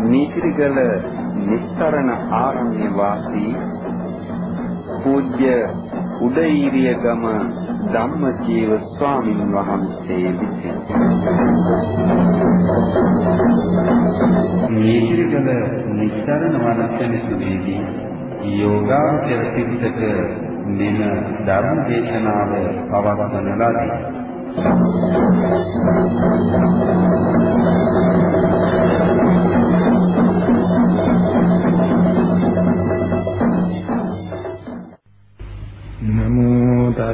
නීතිගල නිස්තරණ ආරණ්‍ය වාසී පූජ්‍ය උදේීරිය ගම ධම්මජීව ස්වාමින් වහන්සේ විසින්. නීතිගල නිස්තරණ වනසෙනසුවේදී යෝගාචර පිටක මෙම ධර්ම දේශනාව පවත්වන ලදී. නමෝ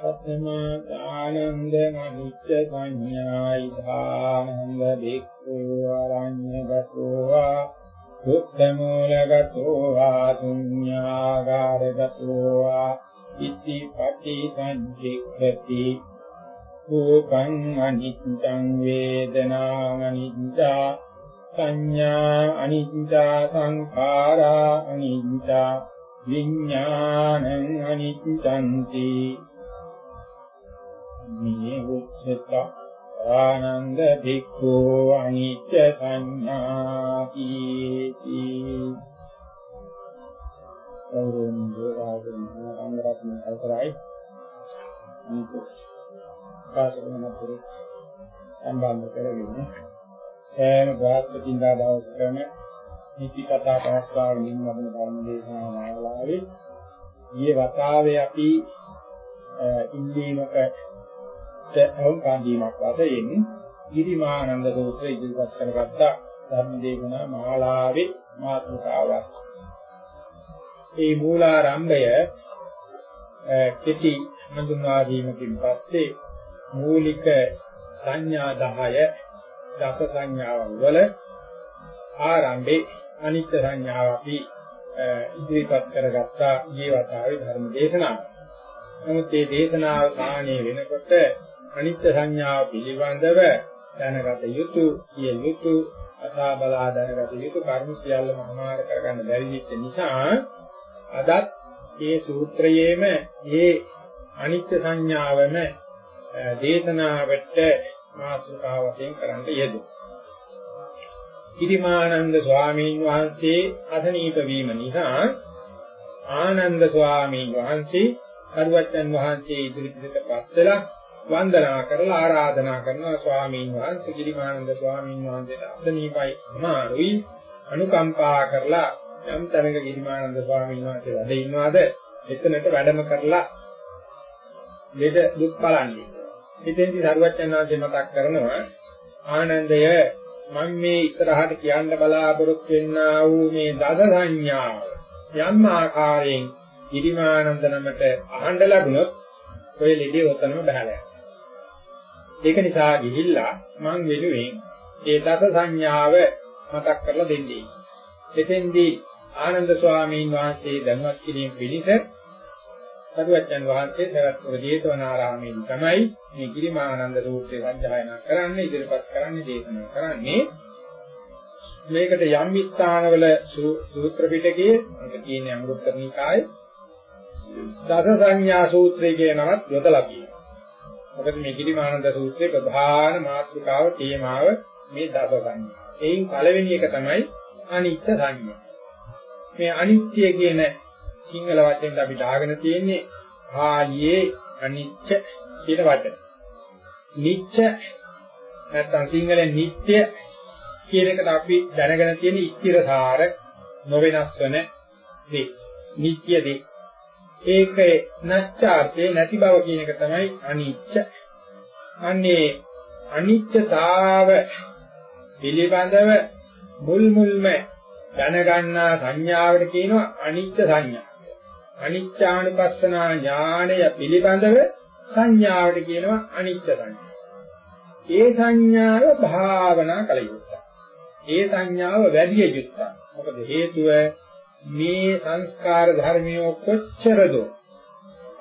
සත්‍යමා ආනන්ද මනිච්ච සංඥායි ධානන්ද බික්ඛු අරඤ්ඤගතෝ වා දුක්ඛමූලගතෝ වා පුඤ්ඤාගාරගතෝ වා ඉති පටි සංචික්ඛති රූපං අනිච්ඡං වේදනාං අනිච්චා සංඥා අනිච්චා සංඛාරා අනිච්චා විඥානං අනිච්ඡන්ති. මේ උච්චත ආනන්ද භික්ඛු අනිච්ච සංඥාති ගෞරවනීය රාජනීය අංගරත්න අවසරයි. ප්‍රකාශ කරන අතර සම්බන්ධ කරගෙන සෑම බ්‍රහස්පතින්දා දවසකම නීති කතා පහස්වාගෙන ඉන්නවන ධර්ම දේශනා මාලාවේ ඊයේ වතාවේ අපි ඉන්දීමකට අවුන් කාන්දීමක් වශයෙන් ගිරිමානන්ද සූත්‍රය ඉදිරිපත් කරගත්ත ධර්ම දේශනා මාලාවේ මාතෘකාවක්. මේ මූලාරම්භය කෙටි හඳුන්වා දීමකින් පස්සේ මූලික සංඥා 10 දස සංඥාවන් වල ආරම්භේ අනිත්‍ය සංඥාව අපි ඉදිරිපත් කරගත්තා ජීවතාවේ ධර්ම දේශනාව. නමුත් මේ දේශනාව සාහනීය වෙනකොට අනිත්‍ය සංඥාව පිළිබඳව දැනගත යුතු, කිය යුතු, අසා බලා දැනගත යුතු කර්ම සියල්ලම අමාර කරගන්න බැරි වෙච්ච නිසා අදත් මේ සූත්‍රයේම මේ අනිත්‍ය සංඥාවම දේශනාවට මාතෘකාව වශයෙන් කරන්න යෙදුණා. කිරිමානන්ද ස්වාමීන් වහන්සේ අසනීප වීම නිසා ආනන්ද ස්වාමීන් වහන්සේ කරුවච්චන් වහන්සේ ඉදිරිපිටට පස්සලා වන්දනා කරලා ආරාධනා කරනවා ස්වාමීන් වහන්සේ කිරිමානන්ද ස්වාමීන් වහන්සේට අසනීපයි අමාරුයි අනුකම්පා කරලා යම් තැනක කිරිමානන්ද ස්වාමීන් වහන්සේ වැඩ ඉන්නවාද එතනට වැඩම කරලා ලෙඩ දුක් බලන්නේ. ඉතින්දි සරුවච්චන්හන්සේ මතක් කරනවා ආනන්දය මම මේ ඉස්සරහට කියන්න බලාපොරොත්තු වෙන්නා වූ මේ දස සංඥාව යම් ආකාරයෙන් ඉරිමානන්ද නමට අහන්න ලැබුණොත් ඔය ලෙඩේ ඔතනම බහලා යනවා. ඒක නිසා ගිහිල්ලා මං වෙනුවෙන් ඒ දස සංඥාව මතක් කරලා දෙන්නේ. එතෙන්දී ආනන්ද ස්වාමීන් වහන්සේ දැනුවත් කිරීම පිණිස සරුවච්චන් වහන්සේ සරත්වර ජේතවනාරාමයේ තමයි මේ ගිරිමානන්ද සූත්‍රය සජ්ජායනා කරන්නේ ඉදිරිපත් කරන්නේ දේශනා කරන්නේ මේකට යම් ස්ථානවල සූත්‍ර පිටකයේ අර කියන්නේ අමෘතතර නිකායේ දස සංඥා සූත්‍රය කියනවත් යොදලා කියනවා. මොකද මේ ගිරිමානන්ද සූත්‍රයේ ප්‍රධාන මාතෘකාව තේමාව මේ දස සංඥා. එයින් පළවෙනි එක තමයි අනිත්‍ය සංඥා. මේ අනිත්‍ය කියන සිංහල වචෙන් අපි දාගෙන තියෙන්නේ පාලියේ අනිච්ච කියන වචන. නිච්ච නැත්නම් සිංහලෙන් නිට්ටය කියන එකට අපි දැනගෙන තියෙන ඉස්තිරසාර නොවෙනස් වෙන දේ. නිට්ටය දේ. ඒකේ නැස්චාර්තේ නැති බව කියන එක තමයි අනිච්ච. අන්නේ අනිච්චතාව පිළිබඳව මුල් මුල්ම දැනගන්නා සංඥාවට කියනවා අනිච්ච සංඥා. අනිච්චානුපස්සනා ඥාණය පිළිබඳව සංඥාවට කියනවා අනිච්ච සංඥා. ඒ සංඥාව භාවනා කළ යුතුයි. ඒ සංඥාව වැඩි යුතුයි. මොකද හේතුව මේ සංස්කාර ධර්මියෝ කොච්චරද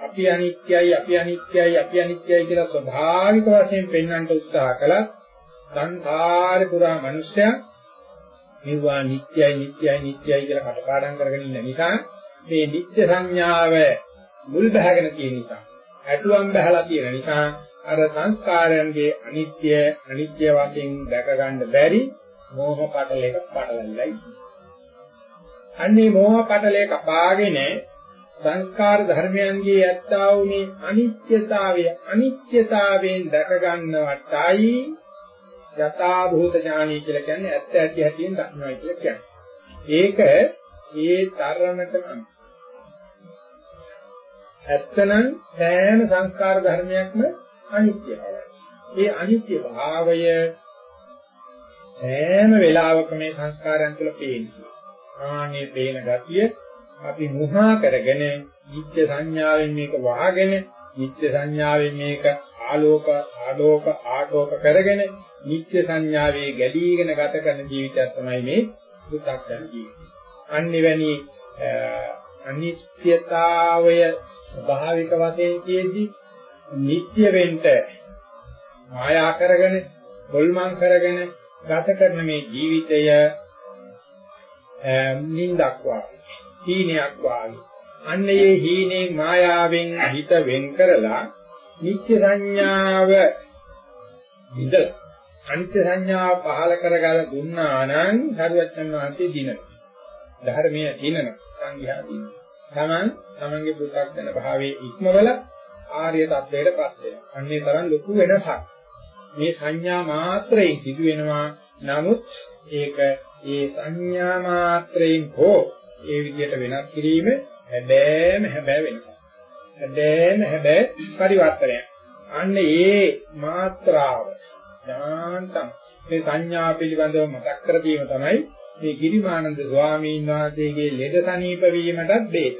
අපි අනිත්‍යයි අපි අනිත්‍යයි අපි අනිත්‍යයි කියලා ස්වභාවික වශයෙන් පෙන්වන්න උත්සාහ කළත් සංසාර පුරා මිනිස්සයා මේවා නිට්ටයයි නිට්ටයයි නිට්ටයයි කියලා කටපාඩම් කරගෙන ඉන්න නිසා මේ නිට්ටය සංඥාව මුල් බහගෙන තියෙන නිසා ඇතුම් බහලා තියෙන නිසා අර සංස්කාරයන්ගේ අනිත්‍ය අනිත්‍ය වශයෙන් දැක ගන්න බැරි මෝහ පටලයක පටලැවිලා ඉන්නේ. අන්නේ මෝහ පටලේ කපාගෙන සංස්කාර ධර්මයන්ගේ ඇත්තා වූ මේ අනිත්‍යතාවය අනිත්‍යතාවයෙන් දැක ගන්නවටයි යථා භූත ඥානය කියලා කියන්නේ ඇත්ත ඇති හැටියෙන් දක්නවා කියලා කියන්නේ. ඒක ඒ තරමටම ඇත්තනම් සෑම සංස්කාර ධර්මයක්ම අනිත්‍ය භාවය. ඒ අනිත්‍ය භාවය සෑම වෙලාවක මේ සංස්කාරයන් තුළ පේනවා. ආනේ පේන ගතිය අපි මුහා කරගෙන නිත්‍ය සංඥාවෙන් මේක වහගෙන නිත්‍ය සංඥාවෙන් මේක ආලෝක ආලෝක ආටෝක කරගෙන නිත්‍ය සංඥාවේ ගැලීගෙන ගත කරන ජීවිතයක් තමයි මේ දුක්ඛයන් ජීවිතය. අනිවැනි අනිත්‍යතාවය ස්වභාවික වශයෙන් කියෙද්දි නිත්‍ය වෙන්න මායා කරගෙන හොල්මන් කරගෙන ගත කරන මේ ජීවිතය නින්දක් වාගේ හීනයක් වාගේ. අන්න ඒ හීනේ මායාවෙන් හිත වෙන් කරලා නිත්‍ය සංඥාව විදලා අනිත්‍ය සංඥාව පහල කරගල දුන්නා නම් සරුවච්චන් වහන්සේ දිනන. ධර්මයේ දිනන සංඝයා දිනන. තමන් තමන්ගේ පු탁ජන භාවයේ ඉක්මවල ආර්ය තත්වයටපත් වෙනවා. අන්නේ තරම් ලොකු වෙනසක්. මේ සංඥා මාත්‍රයෙන් සිදු වෙනවා නමුත් ඒක ඒ සංඥා මාත්‍රයෙන් හෝ ඒ විදිහට වෙනස් කිරීම හැබෑම හැබෑ වෙනසක් හැබෑම හැබෑ පරිවර්තනයක් අන්න ඒ මාත්‍රාව ඥාන්තම් මේ සංඥා පිළිබඳව මතක් කර දීම තමයි මේ ගිරිමානන්ද ස්වාමීන් වහන්සේගේ ලෙඩ සනීප වීමටත් බේත.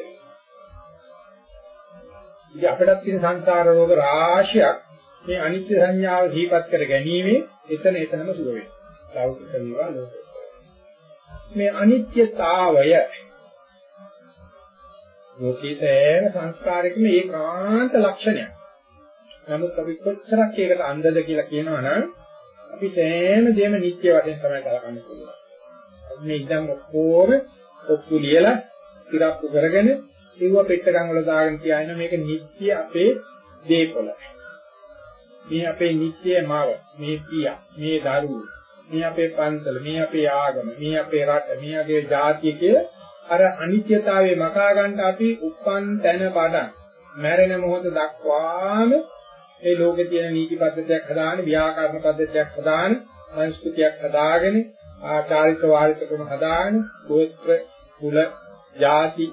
ඉතින් අපිටත් තියෙන සංසාර රෝග රාශියක් මේ අනිත්‍ය සංඥාව සිහිපත් කර ගැනීමේ එතන එතනම සුව වෙනවා. ලෞකික වේවා ලෝකේ. මේ අනිත්‍යතාවය ලෝකීතේන සංස්කාරයකම ඒකාන්ත ලක්ෂණයක්. නමුත් අපි කොච්චරක් ඒකට අන්ධද කියලා කියනවනම් අපි සෑම දෙයක්ම නිත්‍ය වශයෙන් තමයි කලකන්නේ පුළුවන්. මේ ඉඳන් ඔක්කොම ඔක්කු ලියලා ඉරක්කු කරගෙන ඒව පෙට්ටකම් වල දාගෙන තියාගෙන මේක නිත්‍ය අපේ දේපොළ. මේ අපේ නිත්‍ය මාව, මේ පියා, මේ දරුවෝ, මේ අපේ පන්සල, මේ අපේ ආගම, මේ අපේ රට, මේ අපේ ජාතිය කියලා අර අනිත්‍යතාවයේ මකා ගන්න අපි උපන් තැන පඩන් මැරෙන මොහොත දක්වාම මේ ලෝකේ තියෙන නීති පද්ධතියක් හදාගෙන ව්‍යාකරණ පද්ධතියක් හදාගෙන සංස්කෘතියක් හදාගෙන ආචාරික වාරිකකම හදාගෙන ගෝත්‍ර කුල ಜಾති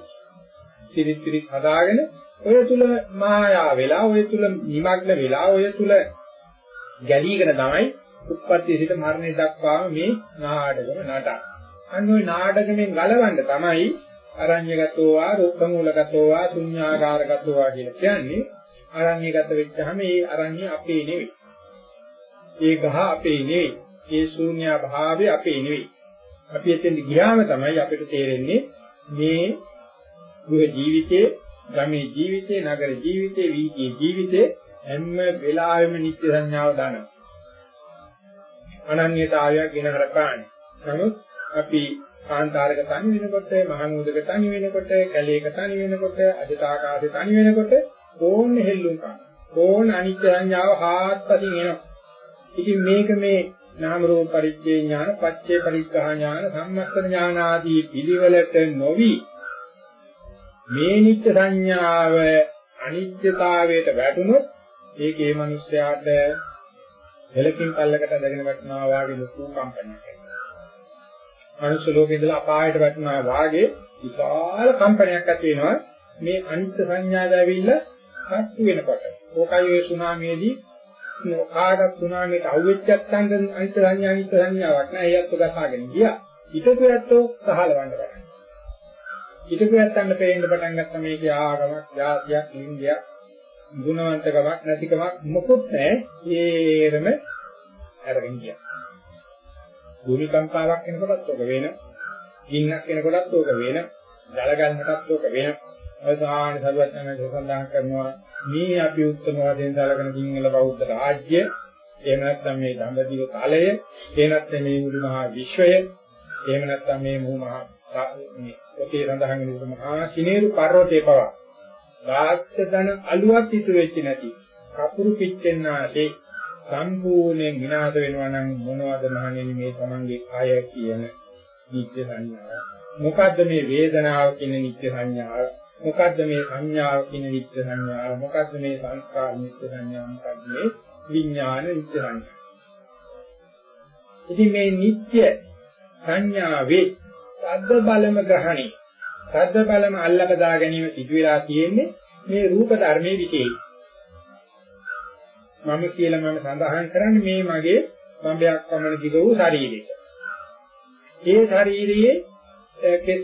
සිරිත් පිරිත් හදාගෙන ඔය තුල මායා වෙලා ඔය තුල නිමග්න වෙලා ඔය තුල ගැලීගෙන තමයි උත්පත්ති සිට මරණය දක්වාම මේ නාටකම නටන. අන්න ওই නාටකෙන් ගලවන්න තමයි අරඤ්‍යගතෝ වා රුක්ඛමූලගතෝ වා ශුඤ්ඤාකාරගතෝ වා කියලා කියන්නේ අරණ්‍යගත වෙච්චාම ඒ අරණ්‍ය අපේ නෙවෙයි. ඒ ගහ අපේ නෙවෙයි. ඒ ශූන්‍ය භාවය අපේ නෙවෙයි. අපි එතෙන් ගියාම තමයි අපිට තේරෙන්නේ මේ ගෘහ ජීවිතේ, ගමේ ජීවිතේ, නගර ජීවිතේ, වීදියේ ජීවිතේ හැම වෙලාවෙම නිත්‍ය සංඥාව දානවා. අනන්‍යතාවයක් ගෙන හරපාන්නේ. නමුත් අපි කාන්තාරක තනි වෙනකොට, මහනුවදක තනි වෙනකොට, කැලේක තනි වෙනකොට, අජතාකාශේ තනි වෙනකොට ඕන්නේ හෙල්ලුම් කරනවා. ඕන අනිත්‍ය සංඥාව හාත්පසින් එනවා. ඉතින් මේක මේ නාම රූප පරිච්ඡේ ඥාන, පච්චේ පරිග්‍රහ ඥාන, සම්මස්තන ඥාන ආදී පිළිවෙලට නොවි මේ නිත්‍ය සංඥාව අනිත්‍යතාවයට වැටුනොත් ඒකේ මිනිස්යාට දෙලකින් පල්ලකට දැගෙන වැටෙනවා වාගේ ලොකු කම්පනයක් එනවා. මනුෂ්‍ය ලෝකේ ඉඳලා අපායට වැටෙනවා වාගේ විශාල කම්පනයක් ඇති වෙනවා. මේ අනිත්‍ය සංඥාව ඇවිල්ලා හත්තු වෙනකොට. ඕකයි ඒ සුනාමියේදී කාටත් සුනාමියට අහුවෙච්ච නැත්නම් අනිත්‍ය සංඥා අනිත්‍ය සංඥාවක් නෑ. ඒත් ගසාගෙන ගියා. හිතපු ඇත්තෝ සහලවන්න පටන් හිතපු ඇත්තන්ට පේන්න පටන් ගත්ත මේකේ ආගමක් ජාතියක් ඉන්දියක් ගුණවන්තකමක් නැතිකමක් මොකුත් නැහැ. ඒරම අරගෙන ගියා. භූමිකම්පාවක් වෙනකොටත් ඔක වෙන ගින්නක් වෙනකොටත් ඔක වෙන ජල ගන්නටත් ඔක වෙන අවසාන සරුවත් යන සඳහන් කරනවා මේ අපි උත්තම වශයෙන් සැලකෙන සිංහල බෞද්ධ රාජ්‍ය එහෙම නැත්නම් මේ දඹදිව තලය එහෙම නැත්නම් මේ මුළු මහා විශ්වය එහෙම නැත්නම් මේ මුළු මහා මේ ඔකේ සඳහන් වෙන මහා සිනේරු පර්වතේ පවා රාජ්‍යදන අලුවත් ඉතුරු වෙච්ච නැති කපුරු පිච්චෙන්නාසේ සම්පූර්ණයෙන් විනාශ වෙනවා නම් මොනවද මහණෙනි මේ තමන්ගේ කය කියන නිත්‍ය සංඥාව? මොකද්ද මේ වේදනාව කියන නිත්‍ය සංඥාව? මොකද්ද මේ සංඥාව කියන නිත්‍ය සංඥාව? මොකද්ද මේ සංස්කාර නිත්‍ය සංඥාව? මොකද්ද මේ විඥාන නිත්‍ය සංඥාව? ඉතින් මේ නිත්‍ය සංඥාවේ සද්ද බලම ග්‍රහණි සද්ද බලම අල්ලබදා ගැනීම සිදු වෙලා තියෙන්නේ මේ රූප ධර්මයේ විශේෂයි මම කියලා මම සඳහන් කරන්නේ මේ මගේ බම්බයක් පමණ දිග වූ ශරීරයක. ඒ ශරීරයේ කෙස්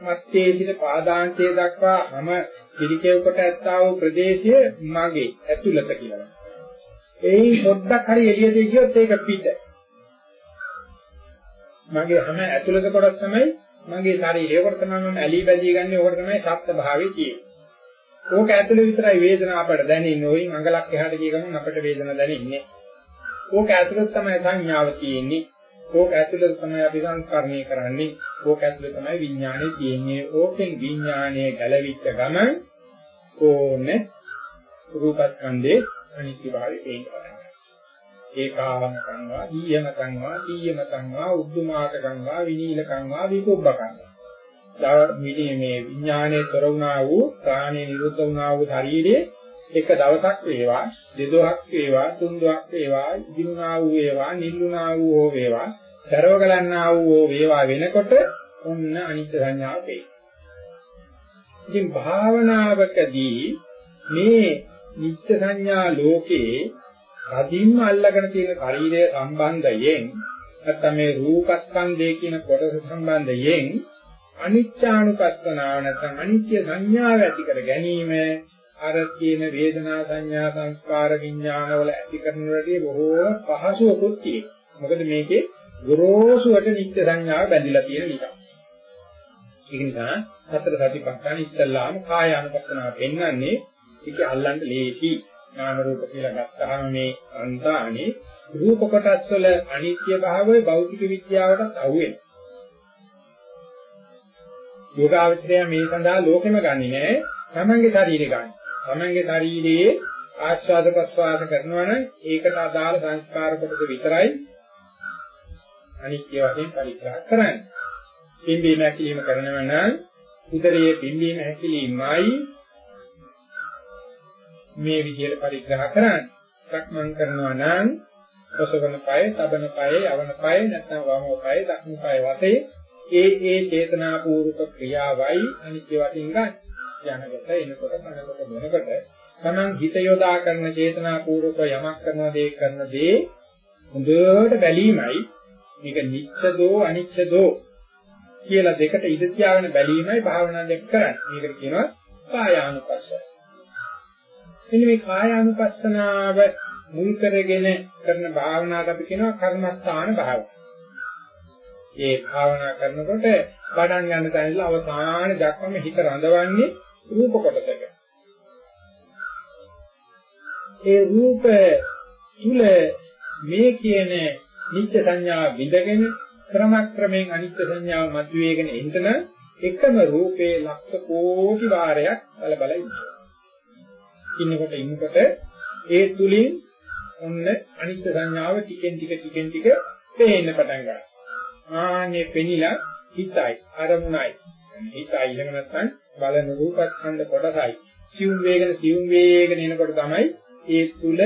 මත්තේ සිට පාදාන්තයේ දක්වා හැම පිළිකෙව කොට ඇත්තා වූ ප්‍රදේශය මගේ ඇතුළත කියලා. එයින් පොඩ්ඩක් හරි එළියට ගියොත් ඒක පිට. මගේ හැම ඇතුළත කොටස් තමයි මගේ ශරීරය. ඒකට තමයි මම ඇලි බැදී ගන්න ඕකට තමයි සත්ත්ව භාවයේ තියෙන්නේ. ඕක ඇතුලේ විතරයි වේදනාව අපට දැනෙන්නේ. ඔයින් අඟලක් එහාට ගිය ගමන් අපට වේදනාව දැනෙන්නේ. ඕක ඇතුලේ තමයි සංඥාව තියෙන්නේ. ඕක ඇතුලේ තමයි අපි සංස්කරණය කරන්නේ. ඕක ඇතුලේ තමයි විඥානය තියෙන්නේ. ඕකෙන් විඥානය ගැලවිච්ච ගමන් ඕනේ රූපස්කන්ධේ අනිත්‍ය භාවය පේනවා. ඒකාවම කන්වා, ඊයම කන්වා, ඊයම කන්වා, උද්දුමාක කන්වා, විනීල කන්වා, විකුබ්බ කන්වා. මිදී මේ විඥානයේ තොර වුණා වූ ප්‍රාණය නිරුද්ධ වුණා වූ ශරීරයේ එක දවසක් වේවා දෙදොහක් වේවා තුන්දොහක් වේවා ඉදිනුනා වූ වේවා නිල්ුණා වූ හෝ වේවා දරව ගලන්නා වූ වේවා වෙනකොට ඔන්න අනිත්‍ය සංඥාව වේ. ඉතින් භාවනාවකදී මේ නිත්‍ය සංඥා ලෝකේ කදින්ම අල්ලගෙන තියෙන ශරීරය සම්බන්ධයෙන් නැත්නම් මේ රූපස්කන්ධය කියන කොටස සම්බන්ධයෙන් අනිත්‍යානුපස්සනාව නැත්නම් අනිත්‍ය සංඥාව ඇති කර ගැනීම අර කියන වේදනා සංඥා සංස්කාර විඥාන වල ඇති කරන වලදී බොහෝ පහසුවකුත් තියෙනවා. මොකද මේකේ ගොරෝසුවට නිත්‍ය සංඥාව බැඳිලා තියෙන නිසා. ඒක නිසා සතර සතිපට්ඨාන ඉස්සල්ලාම කාය අනුපස්සනාව පෙන්වන්නේ ඒක අල්ලන්න ලේසි. නාම රූප කියලා ගත්තාම මේ අන්තානේ රූප කොටස් වල අනිත්‍ය භාවය භෞතික විද්‍යාවටත් අහුවෙනවා. යෝගාවචරය මේ සඳහා ලෝකෙම ගන්නෙ නෑ තමන්ගේ ශරීරය ගන්න. තමන්ගේ ශරීරයේ ආස්වාද ප්‍රස්වාද කරනවා නම් ඒකට අදාළ සංස්කාර කොටස විතරයි අනිත්‍ය වශයෙන් පරිග්‍රහ කරන්නේ. පිම්බීම හැකිලිම කරනවා නම් උදරයේ පිම්බීම හැකිලිමයි මේ විදිහට පරිග්‍රහ කරන්නේ. සක්මන් කරනවා නම් ඔසවන පය, තබන පය, යවන පය, නැත්නම් වම පය, දකුණු පය වශයෙන් ඒ ඒ චේතනාපූර්වක ක්‍රියාවයි අනිත්‍ය වශයෙන් ගන්න. යනකොට එනකොට කනකොට මොනකොට තමන් හිත යොදා කරන චේතනාපූර්වක යමක් කරන දේ කරන දේ හොඳට බැලීමයි මේක නිච්ඡදෝ අනිච්ඡදෝ කියලා දෙකට ඉඳ තියාගෙන බැලීමයි භාවනා දෙක කරන්නේ. මේකට කියනවා කායානුපස්සන. මෙන්න මේ කායානුපස්සනාව මුල් කරගෙන කරන භාවනාවට අපි කියනවා කර්මස්ථාන භාවනාව. ඒ භාවනා කරනකොට පඩම් ගන්න තැනilla අවසාන දක්වාම හිත රඳවන්නේ රූප කොටසක. ඒ රූප තුල මේ කියන නිත්‍ය සංඥා විඳගෙන ක්‍රමක්‍රමයෙන් අනිත්‍ය සංඥාව මතුවේගෙන එන්න එකම රූපේ ලක්ෂ කෝටි වාරයක් බල බල ඉන්නවා. ඉන්නකොට ඉන්නකොට ඒ තුලින් ඔන්න අනිත්‍ය සංඥාව ටිකෙන් ටික ටිකෙන් ටික පේන්න පටන් ගන්නවා. ආන්නේ පෙනිලා හිතයි අරමුණයි. හිතයි එහෙම නැත්නම් බලන රූපස්කන්ධ කොටසයි. සිවුම් වේගන සිවුම් වේගන එනකොට තමයි ඒ තුල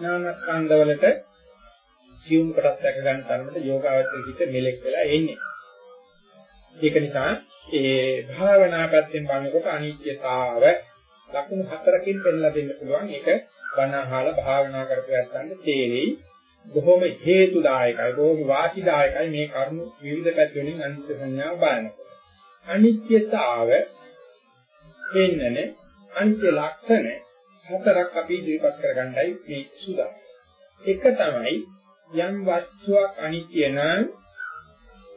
නාමස්කන්ධ වලට සිවුම් කොටස් දැක ගන්න තරමට යෝගාවචර හිත මෙලෙක් වෙලා එන්නේ. ඒක නිසා ඒ භාවනා පැත්තෙන් බලනකොට අනිත්‍යතාව ලක්ෂණ හතරකින් පෙන්ලා දෙන්න පුළුවන්. ඒක බණ අහලා භාවනා කරපු යත්තන්ට තේරෙයි. බොහොම හේතුදායකයි, බොහොම වාසිදායකයි මේ කරුණු විවිධ පැතිවලින් අනිත්‍ය සංඥාව බලනකොට. අනිත්‍යතාව වෙන්නනේ අනිත්‍ය ලක්ෂණ හතරක් අපි ඉදිරිපත් කරගන්නයි මේ සුදා. එක තමයි යම් වස්තුවක් අනිත්‍ය නම්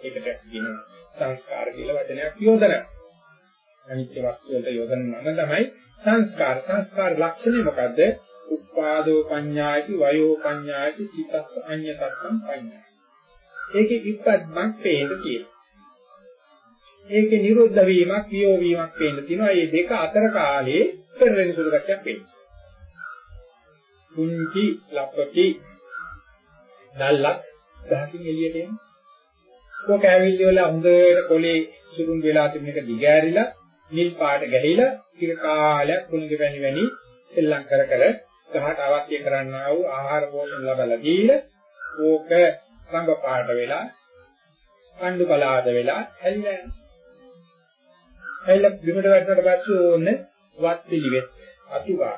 ඒකට කියනවා සංස්කාර කියලා වචනයක් යොදනවා. අනිත්‍ය වස්තු වලට යොදන නම තමයි සංස්කාර. සංස්කාර ලක්ෂණය මොකද්ද? උපාදෝ පඤ්ඤායති වයෝ පඤ්ඤායති චිතස් අඤ්ඤතත්තම් පඤ්ඤාය. ඒකේ විපත්මක් පේන්න තියෙනවා. ඒකේ නිරුද්ධ වීමක් වියෝ වීමක් පේන්න තියෙනවා. මේ දෙක අතර කාලේ පෙරලෙන සුළු ගැටයක් පේනවා. කුංචි ලප්පටි දැල්ලක් ගහකින් එළියට එන. කොක ඇවිල්ලි වල හොඳට කොලේ සුරුම් වෙලා තිබෙන එක දිගෑරිලා නිල් පාට ගැහිලා ටික කාලයක් කුණුගේ වැනි වැනි සෙල්ලම් කර කර ගහට අවශ්‍ය කරන්නා වූ ආහාර පෝෂණ ලබලා දීලා ඕක රංග පාට වෙලා කණ්ඩු කලාද වෙලා හැලිලා යනවා. හැලිලා බිමට වැටුණාට පස්සේ ඕන්නේ වත් පිළිවෙත් අතුගා.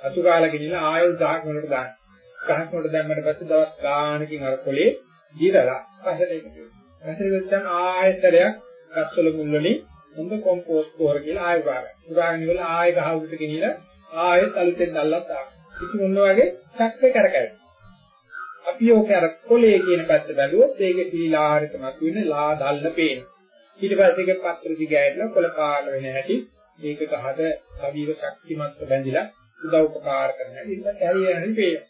අතුගාලා ගිනිලා ආයෙත් ගහක් වලට දාන්න. ගහක් වලට දැම්මට පස්සේ දවස් ගානකින් අර කොලේ දිරලා පහට එනවා. පහට ගත්තම ආයෙතරයක් ගස්වල මුල් වලින් හොඳ කොම්පෝස්ට් කෝර කියලා ආයෙ ගාගන්න. උදාගෙන ඉවරලා ආයෙ ගහ උඩට ගෙනියලා ආයෙත් අලුතෙන් දැල්ලක් දාන්න. ඉතින් මොන වගේ චක්‍රේ කරකැවෙන. අපි ඕක අර කොලේ කියන පැත්ත බැලුවොත් ඒකේ සීලාහාරයට මතුවෙන ලා දැල්ල පේන. ඊට පස්සේ ඒක පත්‍ර දිගෑරලා කොළ පාට වෙන හැටි ඒක ගහට කවිව ශක්තිමත්ව බැඳිලා උදව් උපකාර කරන හැටි ඒක කැරියරෙන් පේනවා.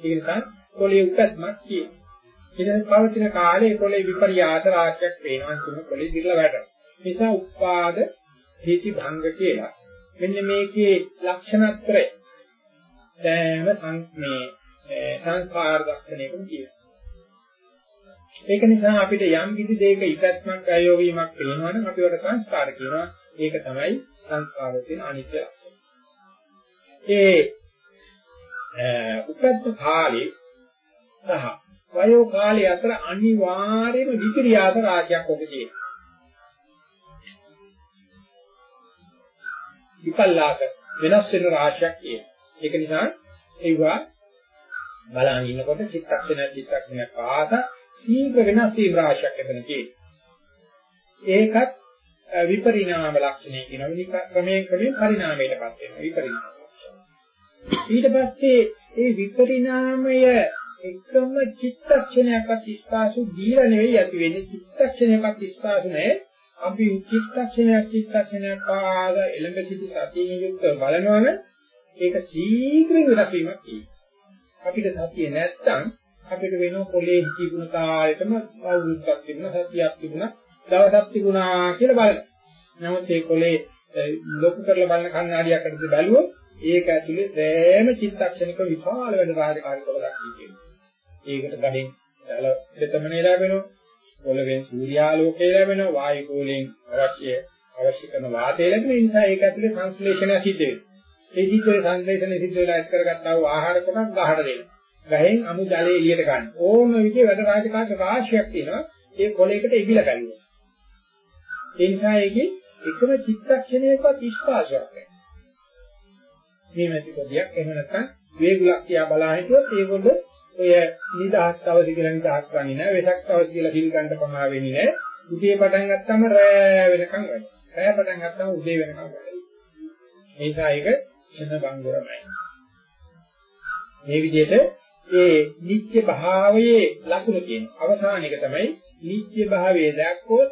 ඒ නිසා කොලේ උපත්මක් කියන. ඉතින් පවතින කාලේ කොලේ විපර්යාස රාශියක් පේනවා කියන කොලේ දිරලා වැටෙනවා. නිසා උපාද හේති භංග කියලා. මෙන්න මේකේ ලක්ෂණත්‍රය සෑම මේ සංස්කාර දක්ෂණයකම කියනවා. ඒක නිසා අපිට යම් කිසි දෙයක ඉපැත්මක් අයෝ වීමක් පේනවනම් අපි වල සංස්කාර කියනවා. ඒක තමයි සංස්කාරයේ තියෙන අනිත්‍ය ලක්ෂණය. ඒ උපද්ද කාලේ සහ වයෝ කාලේ අතර අනිවාර්යයෙන්ම විපර්යාස රාශියක් ඔබ තියෙනවා. විපල්ලාක වෙනස් වෙන රාශියක් තියෙනවා. ඒක නිසා ඒවා බලන් ඉන්නකොට චිත්තක්ෂණ චිත්තක්ෂණ පාත සීඝ්‍ර වෙනස් වීම රාශියක් එතන තියෙනවා. ඒකත් විපරිණාම ලක්ෂණය කියන ක්‍රමයෙන් ක්‍රමයෙන් පරිණාමයටපත් වෙනවා. විපරිණාම ඊට පස්සේ ඒ විපරිණාමය එකම චිත්තක්ෂණයක්වත් ස්පාසු දීලා නෙවෙයි ඇති වෙන්නේ චිත්තක්ෂණයක්වත් ස්පාසු නැහැ අපි චිත්තක්ෂණයක් චිත්තක්ෂණයක් පාද එළඹ සිටි සතියෙන් යුක්ත බලනවනම් ඒක ශීඝ්‍රයෙන් වෙනස් වීමක් තියෙනවා අපිට සතිය නැත්තම් අපිට වෙන පොලේ හිතිබුණ කාලෙටම අවුරුද්දක් තිබුණා සතියක් තිබුණා දවසක් තිබුණා කියලා බලන්න. නමුත් ඒ කොලේ ලොකු කරලා බලන කණ්ණාඩියක් අතට බැලුවොත් ඒක ඇතුලේ සෑම චිත්තක්ෂණික විශාල වැඩ රාජකාරී කොටසක් තියෙනවා. ඒකට ගඩෙන් දාල දෙතමනේ ලැබෙනවා. පොළවෙන් සූර්යාලෝකය ලැබෙනවා. වායු කෝලයෙන් අවශ්‍ය අවශ්‍ය කරන වාතය ලැබෙන නිසා ඒක ඇතුලේ සංශ්ලේෂණය සිද්ධ වෙනවා. ඒ සිද්ධ වෙන සංශ්ලේෂණය සිද්ධ වෙලා එක් කරගත්තා වූ ආහාර කොටස් ගහට දෙනවා. ගහෙන් අමු ජලය එළියට ගන්න. ඕන විදිහේ වැඩ රාජකාරී රාශියක් තියෙනවා. ඒ කොලයකට ඉබිලා බැලුවා. ඒ නිසා ඒකේ එකම චිත්තක්ෂණයකවත් ස්පාශයක් නැහැ. මේ මැටි පොදියක් එහෙම නැත්නම් වේගුලක් තියා බලා හිටියොත් ඒගොල්ල ඔය නිදහස් තවසි කියලා නිදහස් වන්නේ නැහැ වෙසක් තවසි කියලා හිල් ගන්න පමා වෙන්නේ නැහැ උදේ පටන් ගත්තම රෑ වෙනකන් වැඩ. රෑ පටන් ගත්තම උදේ වෙනකන් වැඩ. ඒ නිසා ඒක ක්ෂණ බංගුරමයි. මේ විදිහට ඒ නිත්‍ය භාවයේ ලකුණු කියන අවසාන එක තමයි නිත්‍ය භාවයේ දැක්කොත්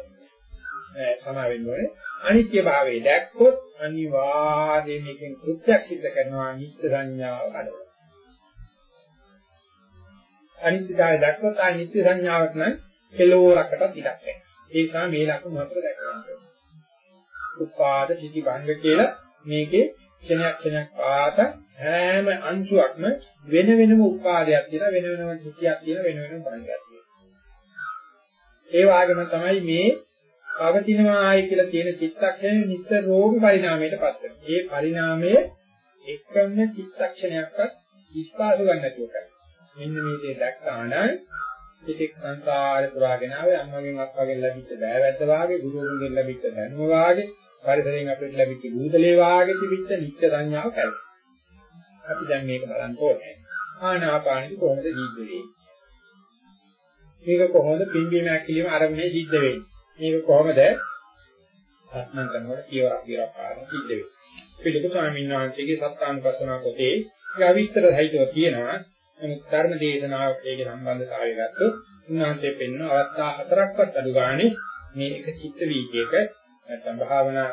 සමා වෙන්න ඕනේ අනිත්‍ය භාවයේ දැක්කොත් අනිවාර්යයෙන් මේකෙන් කෘත්‍යයක් සිද්ධ කරනවා නිත්‍ය සංඥාව කඩනවා. අනිත්‍යතාවය දැක්කොත් ආ නිත්‍ය සංඥාවක් නම් කෙලෝරකටත් ඉඩක් නැහැ. ඒ නිසා මේ ලක්ෂණ හතර දැක්කම. උපාද සිටි භංග කියලා මේකේ ක්ෂණයක් ක්ෂණයක් පාස හැම අංශුවක්ම වෙන වෙනම උපාදයක් තියෙනවා වෙන වෙනම සිටියක් තියෙනවා වෙන වෙනම භංගයක් තියෙනවා. ඒ වගේම තමයි මේ පවතිනවායි කියලා තියෙන චිත්තක්ෂණය නිතරම පරිණාමයටපත් වෙනවා. ඒ පරිණාමය එකම චිත්තක්ෂණයක්වත් විස්පාසු ගන්න නැතුව කරනවා. මෙන්න මේ දේ දැක්කාන ඉතින් සංසාරේ පුරාගෙන ආවේ අම්මගෙන් අප්පගෙන් ලැබිච්ච බෑවැද්ද වාගේ ගුරුවරුන්ගෙන් ලැබිච්ච දැනුම වාගේ පරිසරයෙන් අපිට ලැබිච්ච බුදලේ වාගේ තිබිච්ච නිත්‍ය සංඥාව කැලේ. අපි දැන් මේක බලන්න ඕනේ. ආනාපානෙ කොහොමද සිද්ධ වෙන්නේ? මේක කොහොමද පිම්බීම ඇකිලිම අරමුණේ සිද්ධ වෙන්නේ? මේක කොහොමද සක්මන් කරනකොට කියවරක් කියවරක් පාරන සිද්ධ වෙන්නේ? පිළිපු ස්වාමීන් වහන්සේගේ සත්‍යානුපස්සනා පොතේ ගවිස්තර සහිතව තියෙනවා. නමුත් ධර්ම දේශනාව ඒකේ සම්බන්ධතාවය ගත්තොත් උන්වහන්සේ පෙන්වන අවස්ථා හතරක්වත් අඩු ගානේ මේ එක චිත්ත වීජයක නැත්නම් භාවනා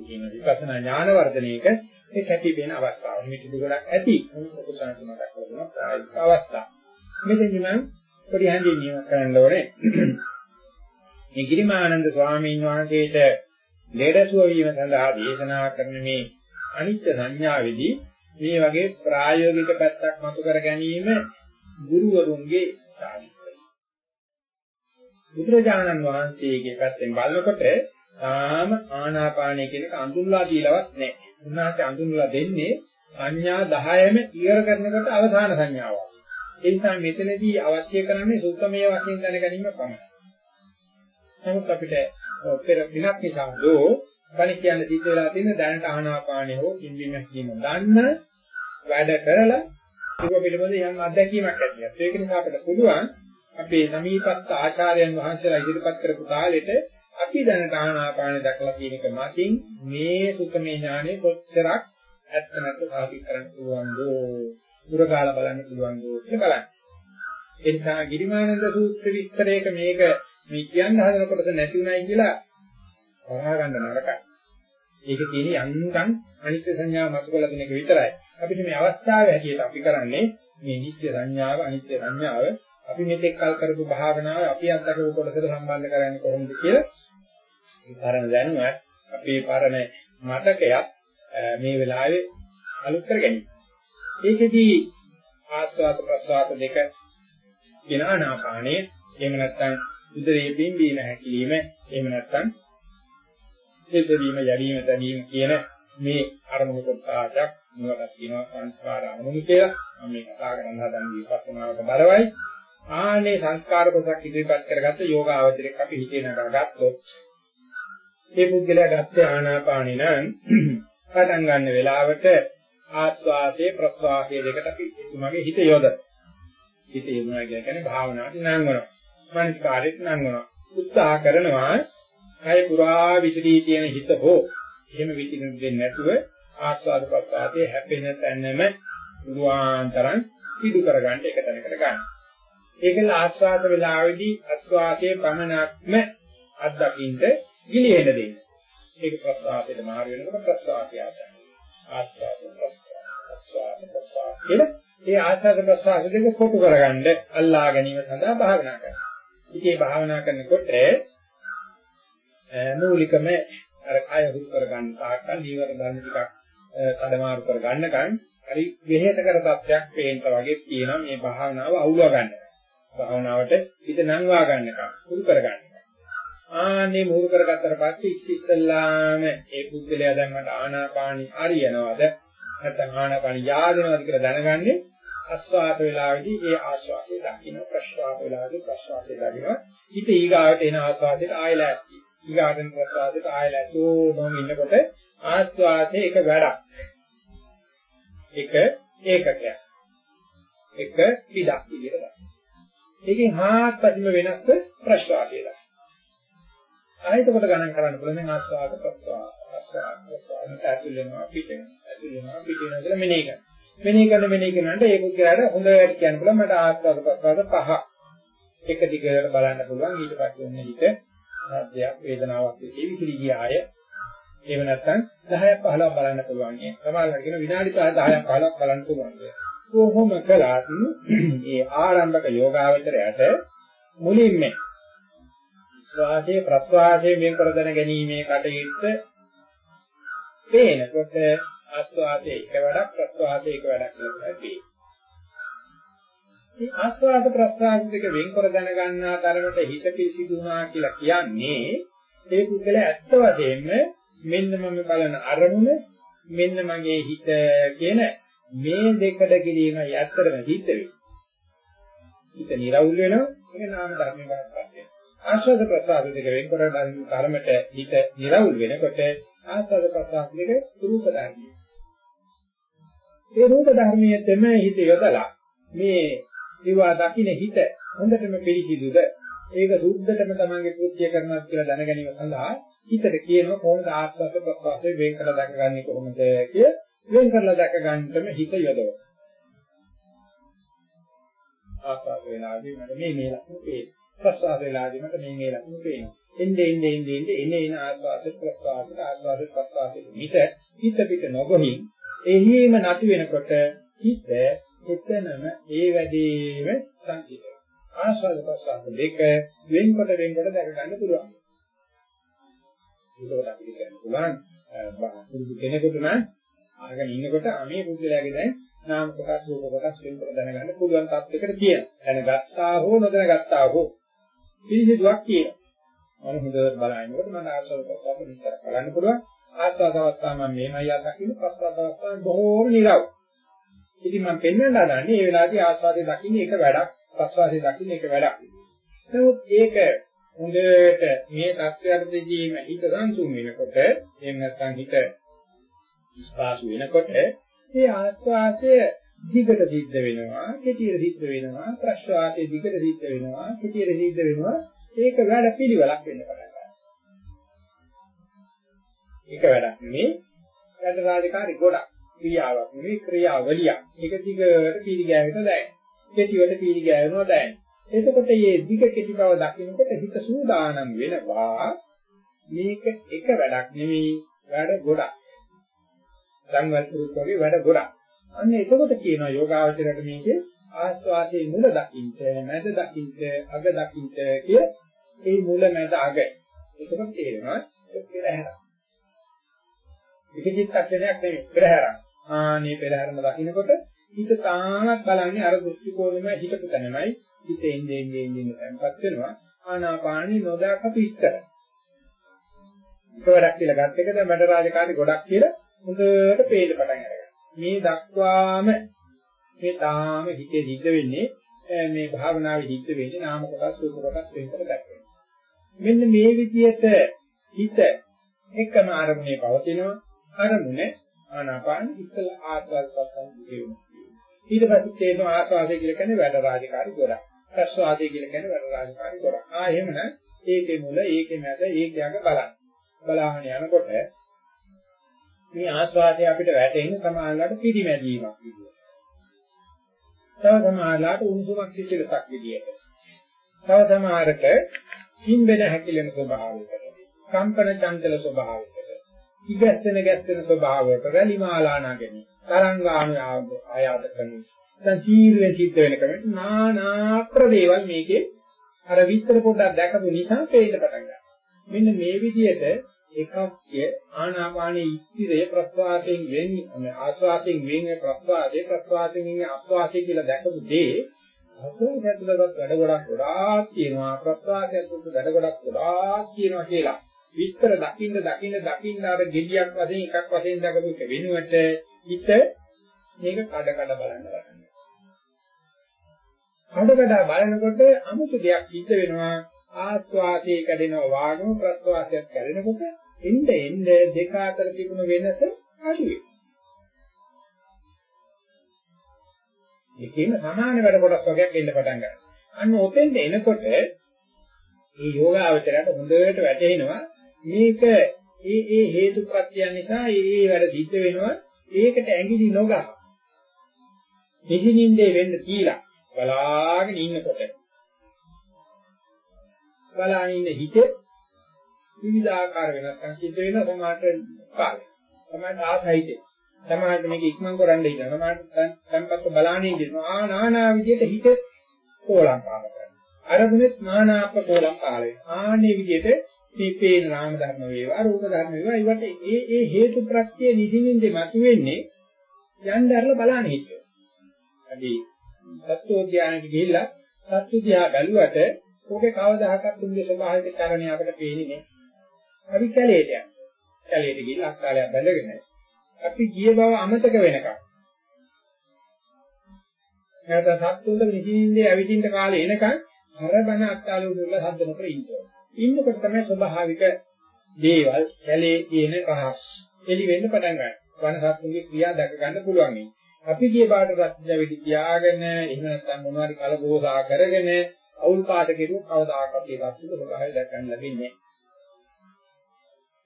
කියන විපස්සනා ඥාන වර්ධනයක ඒ කැපි වෙන අවස්ථාව. මේ ටික ගොඩක් ඇති. මොකද සාන්ති මතක් කරනවා ප්‍රායෝගික අවස්ථා. මෙතෙන් නම් පොඩි හැඳින්වීම කරන්න ඕනේ. මේ ගිරිමානන්ද ස්වාමීන් වහන්සේට ලේඩසුව වීම සඳහා දේශනා කරන මේ අනිත්‍ය සංඥාවේදී මේ වගේ ප්‍රායෝගික පැත්තක් මතු කර ගැනීම ගුරුවරුන්ගේ සාධිකයි. බුදුරජාණන් වහන්සේගේ පැත්තෙන් බලනකොට තාම ආනාපානය කියන එක අඳුන්ලා දීලවත් නැහැ. උන්වහන්සේ අඳුන්ලා දෙන්නේ සංඥා 10ම ඉවර කරනකොට අවසාන සංඥාවක්. ඒ නිසා මෙතනදී අවශ්‍ය කරන්නේ සුත්තමයේ වශයෙන් දැනගැනීම පමණයි. නමුත් අපිට පෙර දිනක් නිසා දෝ කණි කියන්න සිද්ධ වෙලා තියෙන දැනට ආනාපානය හෝ කිම්බීම කියන දන්න වැඩ කරලා ඒක පිළිබඳ යම් අත්දැකීමක් ඇතිවෙනවා. ඒක නිසා අපිට පුළුවන් අපේ සමීපස්ත ආචාර්යයන් වහන්සේලා ඉදිරිපත් කරපු කාලෙට අපි දැනට ආනාපානය දැකලා තියෙන එක මතින් මේ සුතමේ ඥානෙ කොච්චරක් ඇත්ත නැත්ත සාධිත කරන්න පුළුවන්ද උරගාලා බලන්න පුළුවන්ද කියලා බලන්න. ඒ නිසා ගිරිමානන්ද සූත්‍ර විස්තරයක මේක මේ කියන්න හදන කොටස නැති උනායි කියලා වහා ගන්න නරකයි. ඒක තියෙන්නේ යන්තම් අනිත්‍ය සංඥාව මතු කරලා දෙන එක විතරයි. අපිට මේ අවස්ථාවේ හැටියට අපි කරන්නේ මේ නිත්‍ය සංඥාව අනිත්‍ය සංඥාව අපි මෙතෙක් කල් කරපු භාවනාව අපි අත්දකපු කොටසට සම්බන්ධ කරන්නේ කොහොමද කියලා මේ පරණ දැනුම අපේ පරණ මතකයක් මේ වෙලාවේ අලුත් කර ගැනීම. ඒකෙදී ආස්වාද ප්‍රසආත දෙක කියන ආනාපානයේ එහෙම නැත්නම් උදරයේ පිම්බීම හැකිලිම එහෙම නැත්නම් දෙදවීම යැවීම දැනීම කියන මේ අරමුණු කොටසක් මොනවද කියනවා සංස්කාර අරමුණු කියලා මම මේ කතා කරන්න හදන විපස්සනාවට බලවයි ආනේ සංස්කාර කොටසක් ඉදිරිපත් කරගත්ත යෝග ආවචරයක් අපි හිතේ නගා ගත්තොත් මේ පුද්ගලයා ගත්තේ ආනාපානිය නම් පටන් ගන්න වෙලාවට ආස්වාසේ ප්‍රස්වාසයේ දෙකට අපි තුමගේ හිත යොද. හිත යොදනවා කියන්නේ භාවනාවට නංගනවා. මනස්කාරෙත් නංගනවා. උත්සාහ කරනවා කය පුරා විසිරී තියෙන හිත හෝ එහෙම විසිරෙන්නේ නැතුව ආස්වාද ප්‍රස්වාසයේ හැපෙන තැනම පුරුවාන්තරන් පිටු කරගන්න එක තැනකට ගන්න. ඒකල ආස්වාද වෙලාවේදී ආස්වාදයේ පමණක්ම අත්දකින්න ගිලිහෙන්න දෙන්න. ඒක ප්‍රස්වාසයට මාරු වෙනකොට ප්‍රස්වාසය ආදන්න. ආස්වාද ප්‍රස්වාස ප්‍රස්වාස කියලා ඒ ආස්වාද ප්‍රස්වාස දෙක කොටු කරගන්න අල්ලා ගැනීම සඳහා භාවනා කරනවා. ඉතින් මේ භාවනා කරනකොට මූලිකම අර කය හුරු කරගන්න තාක්කල් නීවර ධර්ම ටිකක් කඩමාරු කරගන්නකන් හරි වෙහෙසකර තත්ත්වයක් පේන්න වගේ තියෙනවා මේ භාවනාව අවුලව ගන්න. භාවනාවට හිත නංවා ගන්නකම් හුරු කරගන්න. ආනේ මුහුරු කරගත්තට පස්සේ ඉස්සෙල්ලාම ඒ පුද්ගලයා දැන් මට ආනාපානි හරියනවද නැත්නම් ආනාපානි යාදෙනවද කියලා දැනගන්නේ ආස්වාද වේලාවේදී ඒ ආස්වාදය දකින්න ප්‍රශ්වාස වේලාවේදී ප්‍රශ්වාසය දකින්න හිත ඊගාවට එන ආස්වාදයට ආයලැස්ති ඊගාටෙන් ප්‍රශ්වාසයට ආයලැස්තෝ නොම ඉන්නකොට ආස්වාදයේ එක වැඩක් එක ඒකකයක් එක පිටක් විදිහට ගන්න. ඒකෙන් හාත්පසින්ම වෙනස්ව ප්‍රශ්වාසය දකින්න. ආයෙත් කොට ගණන් කරන්න පුළුවන් දැන් ආස්වාද ප්‍රස්වාද ආස්වාද ප්‍රස්වාද ඇතුල් වෙනවා පිට වෙනවා ඇතුල් වෙනවා පිට වෙනවා කියලා මෙනෙහි කරනවා. මෙනෙහි කරන මෙනෙහි කරනකොට ඒක කියලා හොඳට කියන්න පුළුවන් මට ආස්වාද ප්‍රස්වාද පහ එක දිගට බලන්න පුළුවන් ඊට පස්සේ ඔන්න හිත සාධ්‍යයක් වේදනාවක් විසිරි ගියාය. එහෙම නැත්නම් 10ක් 15ක් බලන්න පුළුවන්. නේ සමහරවිට කියන විනාඩි 10ක් 15ක් බලන්න පුළුවන්. කොහොම කළත් මේ ආරම්භක යෝගාවචරයට මුලින්ම ශ්වාසයේ ප්‍රශ්වාසයේ වෙන් කර දැන ගැනීමේ කටයුත්ත පේනකොට ආස්වාදයේ එක වැඩක් ප්‍රශ්වාසයේ එක වැඩක් කියලා තියෙනවා. මේ ආස්වාද ප්‍රශ්වාස දෙක වෙන් කර දැන ගන්නා තරමට හිත පිසිදුනා කියලා කියන්නේ ඒ පුද්ගලයා ඇත්ත වශයෙන්ම මෙන්න මම බලන අරමුණ මෙන්න මගේ හිත කියන මේ දෙකද කිරීමයි ඇත්තටම සිද්ධ වෙන්නේ. හිත නිරවුල් වෙනවා ඒක නාම ධර්මයක් බවට පත් වෙනවා ආස්වාද ප්‍රසආද දෙක වෙන්කොට ධර්මයට හිත නිරවුල් වෙනකොට ආස්වාද ප්‍රසආද දෙක රූප ධර්මයි ඒ රූප ධර්මයේ තමයි හිත යොදලා මේ දිවා දකින්න හිත හොඳටම පිළිසිදුද ඒක සුද්ධටම තමන්ගේ කෘත්‍ය කරනවා කියලා දැනගැනීම සඳහා හිතට කියනවා කොහොමද ආස්වාද ප්‍රසආදේ වෙන් කරලා දැකගන්නේ කොහොමද කිය වෙන් කරලා දැක ගන්නටම හිත යොදවනවා ආස්වාද වේලාදී මට මේ මේ ලක්ෂණ පේනවා. ප්‍රසආද වේලාදී මට මේ මේ ලක්ෂණ පේනවා. එnde ende ende ende එන එන ආස්වාද ප්‍රසආද ආස්වාද ප්‍රසආද මිත හිත පිට නොගොහින් එහිම නැති වෙනකොට හිත එතනම ඒ වැඩේම සංසිඳ ආස්වාද ප්‍රසආද දෙක වෙන්කොට වෙන්කොට දැක ගන්න පුළුවන්. ඒකට අපිට කියන්න පුළුවන් පුරුදු කෙනෙකුට නම් ආගෙන ඉන්නකොට අමේ පුද්ගලයාගේ දැන් නාම කොටස් රූප කොටස් වෙනකොට දැනගන්න පුළුවන් තත්යකට තියෙනවා. දැනගත්තා හෝ නොදැනගත්තා හෝ පිළිසිදුවක් තියෙනවා. මම හොඳට බලනකොට මම ආස්වාද ප්‍රසආද විස්තර කරන්න පුළුවන්. ආස්වාද අවස්ථාව මම මේමයි අත්දකින්න ප්‍රසආද අවස්ථාව බොහෝම නිරව. ඉතින් මම පෙන්වන්න හදන්නේ මේ වෙලාවේදී ආස්වාදයේ දකින්න එක වැඩක්, ප්‍රසආදයේ දකින්න එක වැඩක්. නමුත් ඒක හොඳට මේ තත්ත්වයටදීම හිත සංසුන් වෙනකොට එහෙම නැත්නම් හිත ස්පාසු වෙනකොට මේ ආස්වාදය දිගට සිද්ධ වෙනවා, කෙටියට සිද්ධ වෙනවා, ප්‍රශ්වාසය දිගට සිද්ධ වෙනවා, කෙටියට සිද්ධ වෙනවා. ඒක වැඩ පිළිවෙලක් වෙන්න පටන් ගන්නවා. ඒක වැඩක් නෙමෙයි. වැඩ රාජකාරි ගොඩක්. ක්‍රියාවක් නෙමෙයි ක්‍රියාවලියක්. ඒක දිගට පිළිගෑවෙන්න දැනෙන. කෙටිවට පිළිගෑවෙනවා දැනෙන. එතකොට මේ දිග කෙටි බව දකිනකොට හිත සූදානම් වෙනවා. මේක එක වැඩක් නෙමෙයි වැඩ ගොඩක්. සංවල් පුරුත් වගේ වැඩ ගොඩක්. අන්න එතකොට කියනවා යෝගාවචරයට මේකේ ආස්වාදයේ මුල දකින්න, මැද දකින්න, අග දකින්න කිය ඒ මුල මැද අග. එතකොට තේරෙනවා ඒක පෙරහැරක්. විචිත්තක්ෂණයක් නෙමෙයි පෙරහැරක්. ආනේ පෙරහැරම දකින්නකොට හිත තාමත් බලන්නේ අර දෘෂ්ටි කෝණයම හිතපු තැනමයි හිත එන්නේ එන්නේ එන්නේ තැන්පත් වෙනවා ආනාපානි නොදාක පිස්තර. ඒකවලක් කියලා ගත් එක දැන් වැඩ රාජකාරි ගොඩක් කියලා හොඳට පේන්න පටන් අරගන්නවා. මේ දක්වාම මේ තාම හිතේ සිද්ධ වෙන්නේ මේ භාවනාවේ සිද්ධ වෙන්නේ නාම කොටස් රූප කොටස් වෙනතර දැක්වෙනවා. මෙන්න මේ විදිහට හිත එකම ආරමුණේ පවතිනවා. අරමුණ ආනාපාන ඉස්සල ආස්වාදපත්තන් කියනවා. ඊට පස්සේ තේරෙනවා ආස්වාදය කියලා කියන්නේ වැඩ රාජකාරි ගොඩක්. ප්‍රස්වාදය කියලා කියන්නේ වැඩ රාජකාරි ගොඩක්. ආ එහෙමනම් ඒකේ මුල, ඒකේ මැද, ඒකේ අග බලන්න. බලාගෙන යනකොට මේ ආස්වාදය අපිට වැටෙන සමානලට පිරිමැදීමක් විදියට. තව සමානලට උණුසුමක් සිසිලසක් විදියට. තව සමහරක කිම්බෙන හැකිලෙන ස්වභාවයකට, කම්පන චංචල ස්වභාවයකට, ඉගැස්සෙන ගැස්සෙන ස්වභාවයකට, රැලි මාලා නගන, තරංගාණු ආයාද කරන, දැන් සීරුවෙන් සිද්ධ වෙන කම නානා ප්‍රදේවල් මේකේ අර විස්තර පොඩ්ඩක් දැකපු නිසා පේන්න පටන් ගන්නවා. මෙන්න මේ විදිහට එකක්ය ආනාපානයේ ඉස්තිරේ ප්‍රස්වාසයෙන් වෙන් ආස්වාසයෙන් වෙන් ප්‍රස්වාසයේ ප්‍රස්වාසයෙන් වෙන් ආස්වාසය කියලා දැකපු දේ ආස්වාසයත් වැඩ ගොඩක් ගොඩාක් තියෙනවා ප්‍රස්වාසයත් වැඩ ගොඩක් ගොඩාක් තියෙනවා කියලා විස්තර දකින්න දකින්න දකින්න අර gediyak වශයෙන් එකක් වශයෙන් දැකපු එක වෙනුවට හිත මේක කඩ කඩ බලන්න ගන්නවා කඩ කඩ බලනකොට අමුතු දෙයක් සිද්ධ වෙනවා ආස්වාදයේ කැඩෙනවා වාගම ප්‍රස්වාසයක් කැඩෙනකොට එන්න එන්න දෙක අතර තිබුණු වෙනස අඩු වෙනවා. ඒකේම සමාන වැඩ කොටස් වගේක් එන්න පටන් ගන්නවා. අන්න ඔතෙන්ද එනකොට මේ යෝගාවචරයට හොඳට වැටහෙනවා මේක ඒ ඒ හේතු ප්‍රත්‍යයන් නිසා ඒ ඒ වැඩ සිද්ධ වෙනවා ඒකට ඇඟිලි නොගහ. නිදිනින්දේ වෙන්න කියලා බලාගෙන ඉන්නකොට බලාගෙන ඉන්න හිතේ විවිධාකාර වෙනස්කම් සිද්ධ වෙනවා සමාජට කාලේ. සමාජට ආසයිතේ. සමාජට මේක ඉක්මන් කරන්න ඉන්න. සමාජට සංකප්ප බලානේ ඉන්නවා. ආ නානා විදිහට හිතේ කෝලම් පාල කරනවා. අරමුණෙත් නානාප කෝලම් පාල වෙනවා. ආන්නේ විදිහට මේ පේන නාම ධර්ම වේවා රූප ධර්ම වේවා ඒවට ඒ ඒ හේතු ප්‍රත්‍ය නිදිමින්දේ මතුවෙන්නේ යන්න ඇරලා බලන්නේ හිටියෝ. අපි සත්‍යෝද්‍යානට ගිහිල්ලා සත්‍ය දිහා බැලුවට ඕකේ කවදාහක්වත් දුන්නේ ස්වභාවික කාරණේ අපිට පේන්නේ නෑ. අපි කැලේට යනවා. කැලේට ගිහිල්ලා අක්කාලයක් බැඳගෙන අපි ගිය බව අමතක වෙනකම්. නැත්නම් සත්තුන්ට නිසින්ින්දේ ඇවිදින්න කාලේ එනකන් හරබන අත්තාලු දුර්ල සද්ද නොකර ඉන්නවා. ඉන්නකොට තමයි ස්වභාවික දේවල් කැලේ තියෙන රහස් එලි වෙන්න පටන් ගන්නවා. වන සත්තුන්ගේ ක්‍රියා දැක ගන්න පුළුවන්. අපි ගිය බාට රත්ජ වෙඩි තියාගෙන එහෙම නැත්නම් මොනවාරි කලබෝසා කරගෙන අවුල් පාට කෙරුවොත් කවදාකවත් ඒ වස්තුක ස්වභාවය දැක ගන්න ලැබෙන්නේ නැහැ.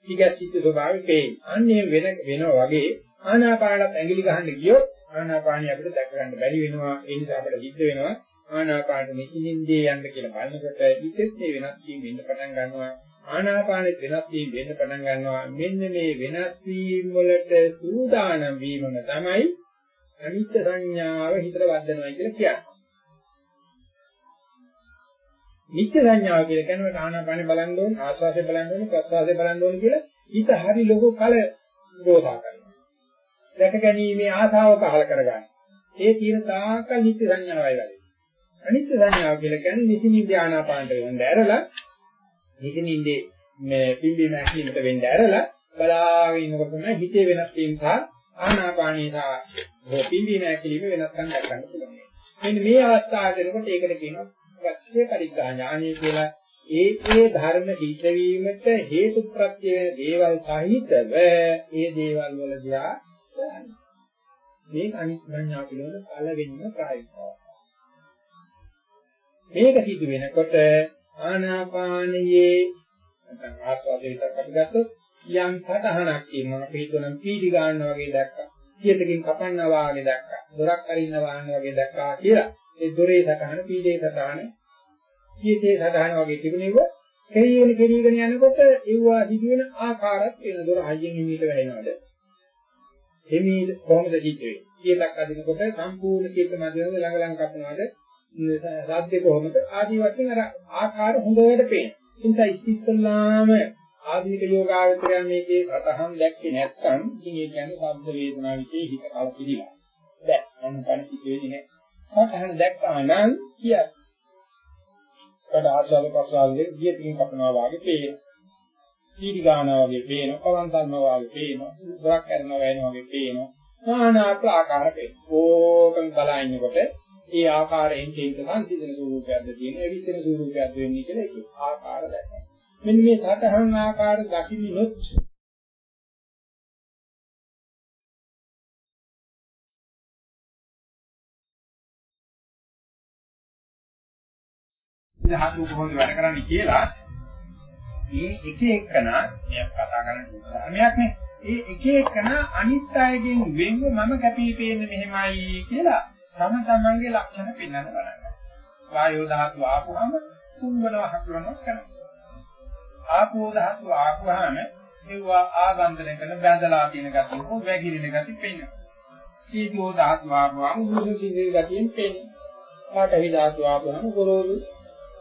ඊගැසිත ස්වභාවය පේන්නේ. අන්නේ වෙන වෙනවා වගේ ආනාපානත් ඇඟිලි ගහන්න ගියොත් ආනාපානිය අපිට දැක ගන්න බැරි වෙනවා. ඒ නිසා අපිට හිත වෙනවා ආනාපාන නිසින්ින්දේ යන්න කියලා බලනකොට හිතෙත් මේ වෙනස් වීම වෙන්න පටන් ගන්නවා. ආනාපානෙත් වෙනස් වීම වෙන්න පටන් ගන්නවා. මෙන්න මේ වෙනස් වීම වලට සූදානම් වීමම තමයි අනිත්‍ය සංඥාව හිතට වදනවා කියලා කියන්නේ. නිත්‍ය සංඥාව කියලා කියනකොට ආනාපානෙ බලන්න ඕනේ, ආස්වාදේ බලන්න ඕනේ, ප්‍රස්වාදේ බලන්න ඕනේ කියලා හිත හරි ලොකු කල ගෝසා කරනවා. දැක ගැනීමේ ආසාව පහල කරගන්න. ඒ තියෙන තාකල් නිත්‍ය සංඥාවයි වැඩි. අනිත්‍ය සංඥාව කියලා කියන්නේ නිසින්ින්ද ආනාපානට වෙන්න ඇරලා නිසින්ින්දේ මේ පිම්බීම ඇකිලිමට වෙන්න ඇරලා බලාගෙන ඉන්නකොට තමයි හිතේ වෙනස් වීම සහ ආනාපානී සහ පිම්බීම ඇකිලිම වෙනස්කම් දක්වන්න පුළුවන්. මෙන්න මේ අවස්ථාවට එනකොට ඒකට කියනවා ප්‍රත්‍ය පරිග්‍රහ ඥානය කියලා ඒ ඒ ධර්ම හිතවීමට හේතු ප්‍රත්‍ය වෙන දේවල් සහිතව ඒ දේවල් වල දිහා බලන්න. මේ අනිත්‍යඥා පිළිබඳ පළවෙනිම ප්‍රායෝගිකව. මේක සිදු වෙනකොට ආනාපානයේ නැත්නම් ආස්වාදයේ විතරක් අපි ගත්තොත් යම් සතහනක් කියනවා අපි හිතනම් පීඩි ගන්නවා වගේ දැක්කා. සියතකින් කපන්නවා වගේ දැක්කා. දොරක් අරින්නවා වගේ දැක්කා කියලා. ඒ දොරේ සතහන පීඩේ සතහන කීතේ සතහන වගේ තිබුණේව කෙරීගෙන කෙරීගෙන යනකොට ඒවා සිදුවෙන ආකාරات වෙන දොර හයියෙන් හිමීට වැහෙනවද හිමීට කොහොමද සිද්ධ වෙන්නේ? කීතක් අදිනකොට සම්පූර්ණ කීත මැදවල ළඟ ළඟ කපනවද? සාධ්‍ය කොහොමද ආදි වශයෙන් අර ආකාර හොඳට පේනවා ඒ නිසා ඉස්සෙල්ලාම ආධුනික යෝගාවචරය මේකේ සතහන් දැක්කේ නැත්නම් ඉතින් ඒ කියන්නේ ශබ්ද වේදනා විශේෂ හිත කලකිරීම බෑ මම කණ කිව්වේ නෑ සතහන දැක්කා නම් කියත්. කඩ ආස්වාද ප්‍රසාරයේ ගියකින් කපනවා වගේ පේන. සීඩි ගන්නවා වගේ පේන, පවන් ගන්නවා වගේ පේන, දොරක් කරනවා වෙනවා වගේ පේන. নানা ආකාර පේන. ඕකම බලනකොට ඒ ආකාරයෙන් තේිත සංසිඳන ස්වරූපයක්ද තියෙන, එවිස්සෙන ස්වරූපයක්ද වෙන්නේ කියලා ඒක ආකාර දැක්කම. මෙන්න මේ සතහන් ආකාර දකින්නොත් ධාතු කොහොමද වැඩ කරන්නේ කියලා මේ එක එකන මේ කතා කරන ධර්මයක් නේ ඒ එක එකන අනිත් අයගෙන් වෙන්ව මම කැපී පේන්නේ මෙහෙමයි කියලා තම තමන්ගේ ලක්ෂණ පෙන්වන්න බලන්න. වායෝ ධාතු ආපුවම තුන්වල හකුරනවා කරනවා. ආපෝ ධාතු ආපුවම ඒවා ආබන්ධන කරන බැඳලා තියෙන ගතිය හෝ වැగిරෙන ගතිය පෙන්වනවා. සීතෝ ධාතු ආපුවම මුරුදු දිගේ ගතියෙන් පෙන්වනවා. පාඨවි ධාතු ආපුවම ගොරෝසු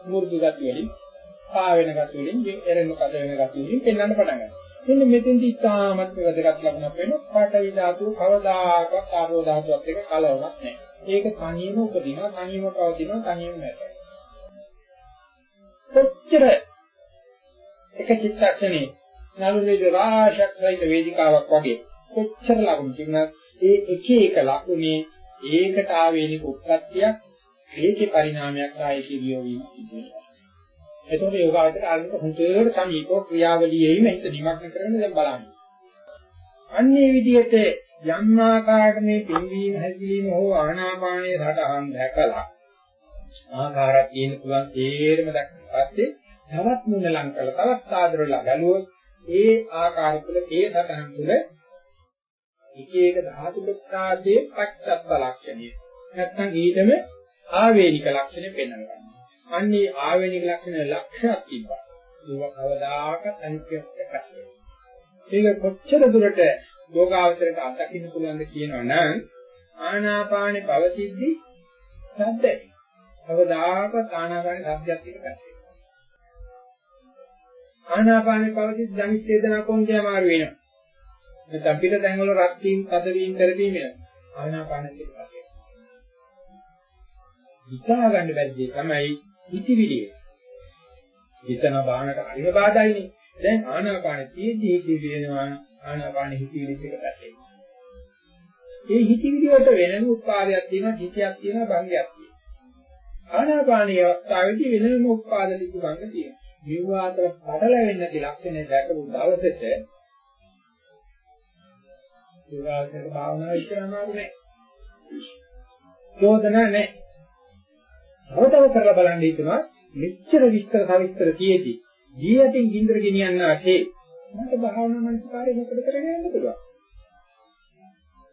මු르දු ගතිය වලින් පා වෙන ගතිය වලින් එරෙන්න කඩ වෙන ගතිය වලින් පෙන්වන්න පටන් ගන්නවා. මෙන්න මෙතෙන්දි ඉතාමත් වැදගත් ලකුණක් වෙනවා. පාඨවි ධාතුව කවදාකවත් ආරෝ ධාතුවත් එක්ක කලවමක් නැහැ. ඒක තනියම උපදිනවා, තනියම පවතිනවා, තනියම නැතයි. කොච්චර එක චිත්තක්ෂණේ නළුනේ රාශක් සහිත වේදිකාවක් වගේ කොච්චර ලකුණු තිබුණත් ඒ එක එක ලකුණේ ඒකට ආවේනික උත්පත්තියක් ඒකේ පරිණාමයක් ආයේ කියවීම සිදු වෙනවා. එතකොට යෝගාවචර ආරම්භ හොඳට සමීපව ක්‍රියාවලියෙම හිත නිමග්න කරගෙන දැන් බලන්න. අන්නේ විදිහට යම් ආකාරයක මේ පින්වීම හැදීම හෝ ආනාපානයේ රටහන් දැකලා ආකාරයක් කියන පුළුවන් තේරම දැක්කම පස්සේ තවත් මුණ ලං කරලා තවත් ආදරලා බැලුවොත් ඒ ආකාර තුළ ඒ සතහන් තුළ එක එක ධාතු ප්‍රත්‍යාදයේ පච්චත්ත ලක්ෂණය නැත්නම් ඊටම ආවේනික ලක්ෂණ පෙන්වනවා. අන්නේ ආවේනික ලක්ෂණ ලක්ෂණක් තිබ්බා. ඒක කවදාකවත් අනිත්‍යයක් නැහැ. ඒක කොච්චර දුරට යෝගාවචරයට අත්දකින්න පුළුවන්ද කියනවා නම් ආනාපානේ පවතිද්දි සද්දයි. කවදාකවත් ආනාපානේ සද්දයක් එක්ක පැටලෙන්නේ. ආනාපානේ පවතිද්දි ධනිත් වේදනා කොන්දේ අමාරු වෙනවා. නැත්නම් පිට තැන් වල රත් වීම, තද වීම, කරවීම වෙනවා. ආනාපානෙත් එක්ක හිතා ගන්න බැරි දේ තමයි හිතවිලි. හිතන බාහනට හරිම බාධායිනේ. දැන් ආනාපාන තියෙද්දි හිතවිලි වෙනවා ආනාපාන හිතවිලි එක පැටලෙනවා. ඒ හිතවිලි වලට වෙනම උත්පාදයක් තියෙනවා, හිතයක් තියෙනවා, භංගයක් තියෙනවා. ආනාපානීය අවස්ථාවේදී වෙනම උත්පාද ලිපි භංග තියෙනවා. මෙව්වා අතර පටලැවෙන්න නැති ලක්ෂණය දැකපු දවසට යෝගාසන භාවනාව ඉස්සරහම නෑ. චෝදන නෑ. තවතව කරලා බලන්න හිතනවා මෙච්චර විස්තර සවිස්තර තියෙදි දී යටින් ගින්දර ගෙනියන්න ඇසේ මට භාවනා මනසකාරය මොකද කරගෙන යන්න පුළුවන්.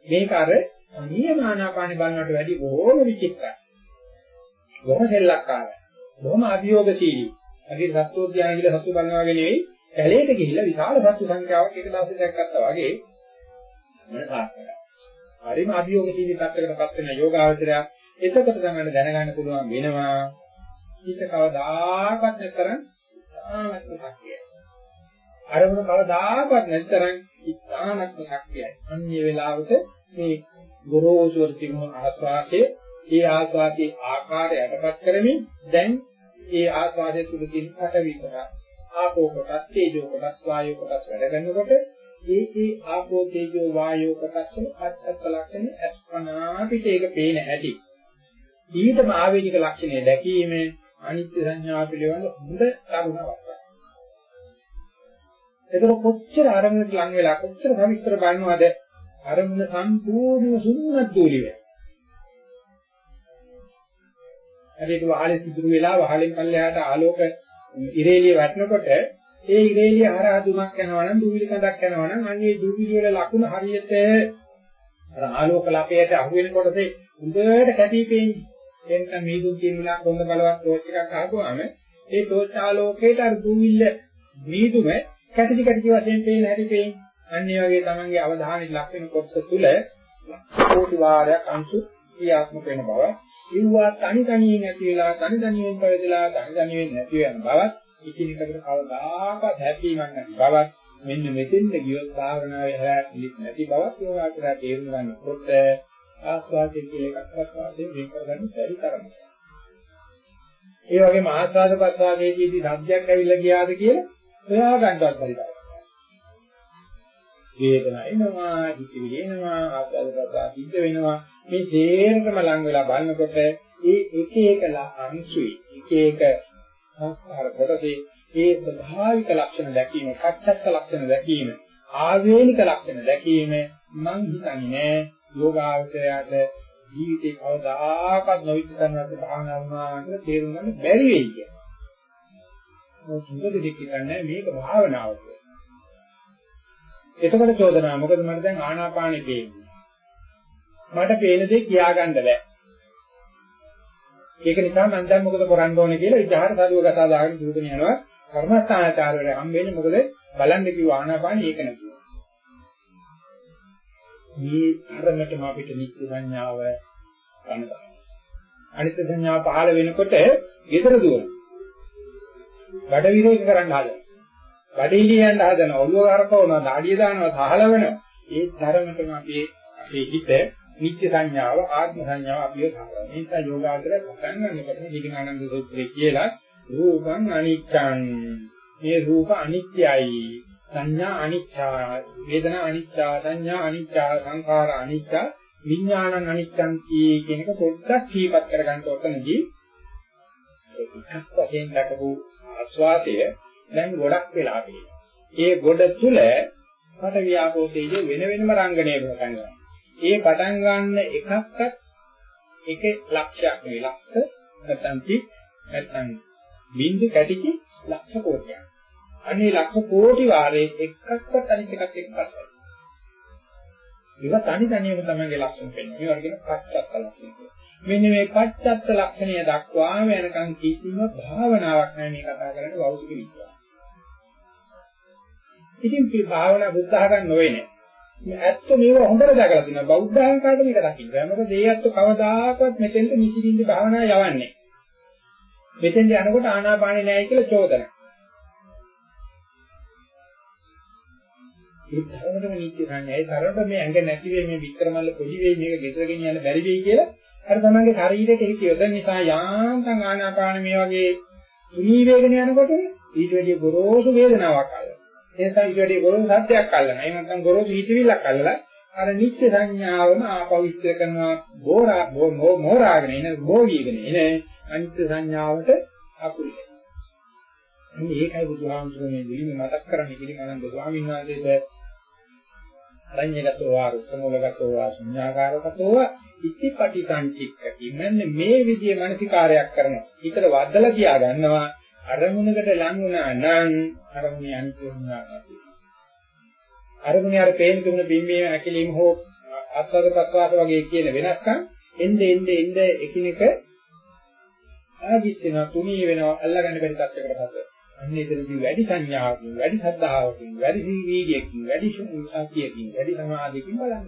මේක අර නියමානාපාන බලනට වැඩි බොහොම විචිත්‍රයි. බොහොම සෙල්ලක්කාරයි. බොහොම අභියෝගශීලී. අගේ සත්වෝද්‍යාන කියලා සතු බලනවා වගේ නෙවෙයි කැලේට ගිහිල්ලා විශාල සතු සංඛ්‍යාවක් එක දවසේ දැක්කත්තා වගේ මම සාර්ථකයි. හරිම අභියෝගශීලී තත්ත්වයකටපත් වෙන යෝගාවචරය එතකොට තමයි දැනගන්න පුළුවන් වෙනවා හිත කවදාකවත් නැතරම් ආත්ම ශක්තියයි. අරමුණ කවදාකවත් නැතරම් ඉස්හානත්ම ශක්තියයි. අන්නේ වෙලාවට මේ ගොරෝසුවර තිබුණු ආස්වාදයේ ඒ ආස්වාදයේ ආකාරය යටපත් කරමින් දැන් ඒ ආස්වාදයේ තුල තියෙන පටවි කොට ආපෝ කොට තේජෝ කොට වායෝ කොට වැඩ කරනකොට ඒ ඒ ආපෝ තේජෝ වායෝ කොටස් වල අත්‍යත් ලක්ෂණ අස්පනා පිට ඒක පේන හැටි. ඊටම ආවේනික ලක්ෂණය දැකීම අනිත්‍ය සංඥා පිළිබඳ හොඳ කරුණාවක්. එතකොට කොච්චර අරමුණට ලං වෙලා කොච්චර සවිස්තර බලනවද අරමුණ සම්පූර්ණ සුන්නත් දූලි වේ. හරියට වහලේ සිදුරු වෙලා වහලෙන් පල්ලෙහාට ආලෝක ඉරේලිය වැටෙනකොට ඒ ඉරේලිය හරහා දුමක් යනවා නම් දුවිලි කඳක් යනවා නම් අන්නේ දුවිලි වල ලකුණු හරියට අර ආලෝක ලපයට අහු වෙනකොටසේ හොඳට කැපී පේන්නේ. එතන මේදුන් කියන විලා හොඳ බලවත් ටෝච් එකක් අහපුවාම ඒ ටෝච් ආලෝකයට අර දුවිල්ල මීදුම කැටිටි කැටිටි වශයෙන් පේන හැටි පේන්නේ. අන්න ඒ වගේ තමන්ගේ අවධානය ලක් වෙන කොටස තුල කෝටි වාරයක් අංශු ක්‍රියාත්මක වෙන බව, ඉව්වා තනි තනියෙන් ඇති වෙලා තනි තනියෙන් පැවදලා තනි තනියෙන් නැති වෙන බවත් එකිනෙකට කවදාකවත් හැපීමක් නැති බවත් මෙන්න මෙතෙන්ද ගියොත් භාවනාවේ හැරෙන්නේ නැති බවත් යෝගාචරය තේරුම් ගන්නකොට ආස්වාදයේ කියලා එකක් ආස්වාදයේ වෙන් කරගන්න බැරි තරමට. ඒ වගේම ආස්වාද ප්‍රසවාදයේදී සබ්ජෙක්ට් ඇවිල්ලා ගියාද කියලා හොයා ගන්නවත් බැරි තරමට. වේදනා එනවා, හිතවිලි එනවා, ආස්වාද ප්‍රසවාද සිද්ධ වෙනවා. මේ සේරකම ලං වෙලා බලනකොට ඒ එක එක අංශුයි, එක එක සංස්කාර කොටසේ ඒ ස්වභාවික ලක්ෂණ දැකීම, පච්චත්ත ලක්ෂණ දැකීම, ආවේනික ලක්ෂණ දැකීම මං හිතන්නේ නෑ යෝගාවචරයට ජීවිතේ කවදාකවත් නොවිචතරනත් භාවනා වුණා කියලා තේරුම් ගන්න බැරි වෙයි කියන්නේ. මොකද දෙයක් කියන්නේ මේක භාවනාව කියලා. එතකොට චෝදනා මොකද මට දැන් ආනාපානෙ පේන්නේ. මට පේන දේ කියාගන්න බෑ. ඒක නිසා මම දැන් මොකද කරන්න ඕනේ කියලා විචාර සාදුව කතා දාගෙන දුරගෙන යනවා. කර්මස්ථානාචාරවල හම්බෙන්නේ මොකද බලන්න කිව්ව ආනාපානෙ ඒක නෙවෙයි. මේ ධර්මයටම අපිට නිත්‍ය සංඥාව ගන්නවා. අනිත්‍ය සංඥාව පහළ වෙනකොට ඊතර දුවන. බඩ විරේක කරන්න හදන. බඩ ඉලියන්න හදන ඔළුව කරකවනවා, දාඩිය දානවා, සහලවනවා. ඒ ධර්මයටම අපේ අපේ හිත නිත්‍ය සංඥාව, ආත්ම සංඥාව අපිව සාරයි. මේ නිසා යෝගාචර පටන් ගන්නකොට නිගණානන්ද සූත්‍රය කියලා රූපං අනිච්ඡං. මේ රූප අනිත්‍යයි. සංඥා අනිච්චා වේදනා අනිච්චා සංඥා අනිච්චා සංඛාර අනිච්චා විඥානං අනිච්චං කියන එක පොඩ්ඩක් කීපත් කරගන්න ඔතනදී එකක් වශයෙන් දක්වපු ආස්වාදය දැන් ගොඩක් වෙලා තියෙනවා. ඒ ගොඩ තුල මට ව්‍යාපෝ තේජ වෙන වෙනම රංගනය කරනවා. ඒ පටන් ගන්න එකක්වත් එක ලක්ෂයක් නෙවෙයි ලක්ෂ නැත්නම් තික් නැත්නම් බින්දු කැටිකි ලක්ෂ කෝටියක්. අනේ ලක්ෂ කෝටි වාරේ එකක්වත් අනිත් එකත් එක්ක පස්සයි. ඒක තනි තනියම තමයි ලක්ෂණ වෙන්නේ. මේවා කියන පච්චත්ත ලක්ෂණ. මෙන්න මේ පච්චත්ත ලක්ෂණය දක්වාම යනකම් කිසිම භාවනාවක් නැහැ මේ කතා කරන්නේ බෞද්ධ විද්‍යාව. ඉතින් මේ භාවනා බුද්ධ ආගම් නොවේ මේ ඇත්ත මේව හොඳට දැකලා තියෙනවා. බෞද්ධ ආගමකට මේක දකින්න බෑ. මොකද ඒ ඇත්ත කවදාකවත් මෙතෙන්ට නිසින්ින්ද භාවනා යවන්නේ මෙතෙන්ට යනකොට ආනාපානෙ නැහැ කියලා චෝදනා. ඒ තරමටම නිත්‍ය සංඥා ඒ තරමට මේ ඇඟ නැති වෙයි මේ වික්‍රමල්ල පොඩි වෙයි මේක ගෙදරගෙන යන්න බැරි වෙයි කියලා අර තමන්ගේ ශරීරයට හිත යොදන නිසා යාන්තම් ආනාපාන මේ වගේ තුනී වේගන යනකොට ඊට වැඩි ගොරෝසු වේදනාවක් ආවා ඒ නිසා ඊට වැඩි ගොරෝසු සත්‍යයක් අල්ලනවා. එහෙම නැත්නම් ගොරෝසු හිතවිල්ලක් අල්ලලා අර නිත්‍ය සංඥාවම ආපවිත්‍ර කරනවා බෝරා මෝරාගෙන එන භෝගීගෙන එන අනිත්‍ය සංඥාවට අකුරු වෙනවා. මේකයි බුදුහාමුදුරනේ දෙලිම මතක් කරන්නේ පිළිගන්න ස්වාමීන් වහන්සේට අරඤ්‍යගතෝ ආරුක්කමෝලගතෝ ආසඤ්ඤාකාරකතෝ ඉතිපටි සංචික්කති මෙන්න මේ විදිහේ මානසිකාරයක් කරනවා. හිතට වදලා තියා ගන්නවා අරමුණකට ලං වුණා නම් අරමුණේ අනිත්‍ය වුණා නැති. අරමුණේ අර පේන තුන බිම්බේ ඇකිලිම හෝ ආස්වාද ප්‍රසවාස වගේ කියන වෙනස්කම් එnde එnde එnde එකිනෙක ආදිත් වෙනවා තුනී වෙනවා අල්ලගන්න බැරි තත්යකට පත් අන්න ඒතරදී වැඩි සංඥාවකින් වැඩි ශ්‍රද්ධාවකින් වැඩි සීවීර්යයකින් වැඩි ශක්තියකින් වැඩි සමාධියකින් බලන්න.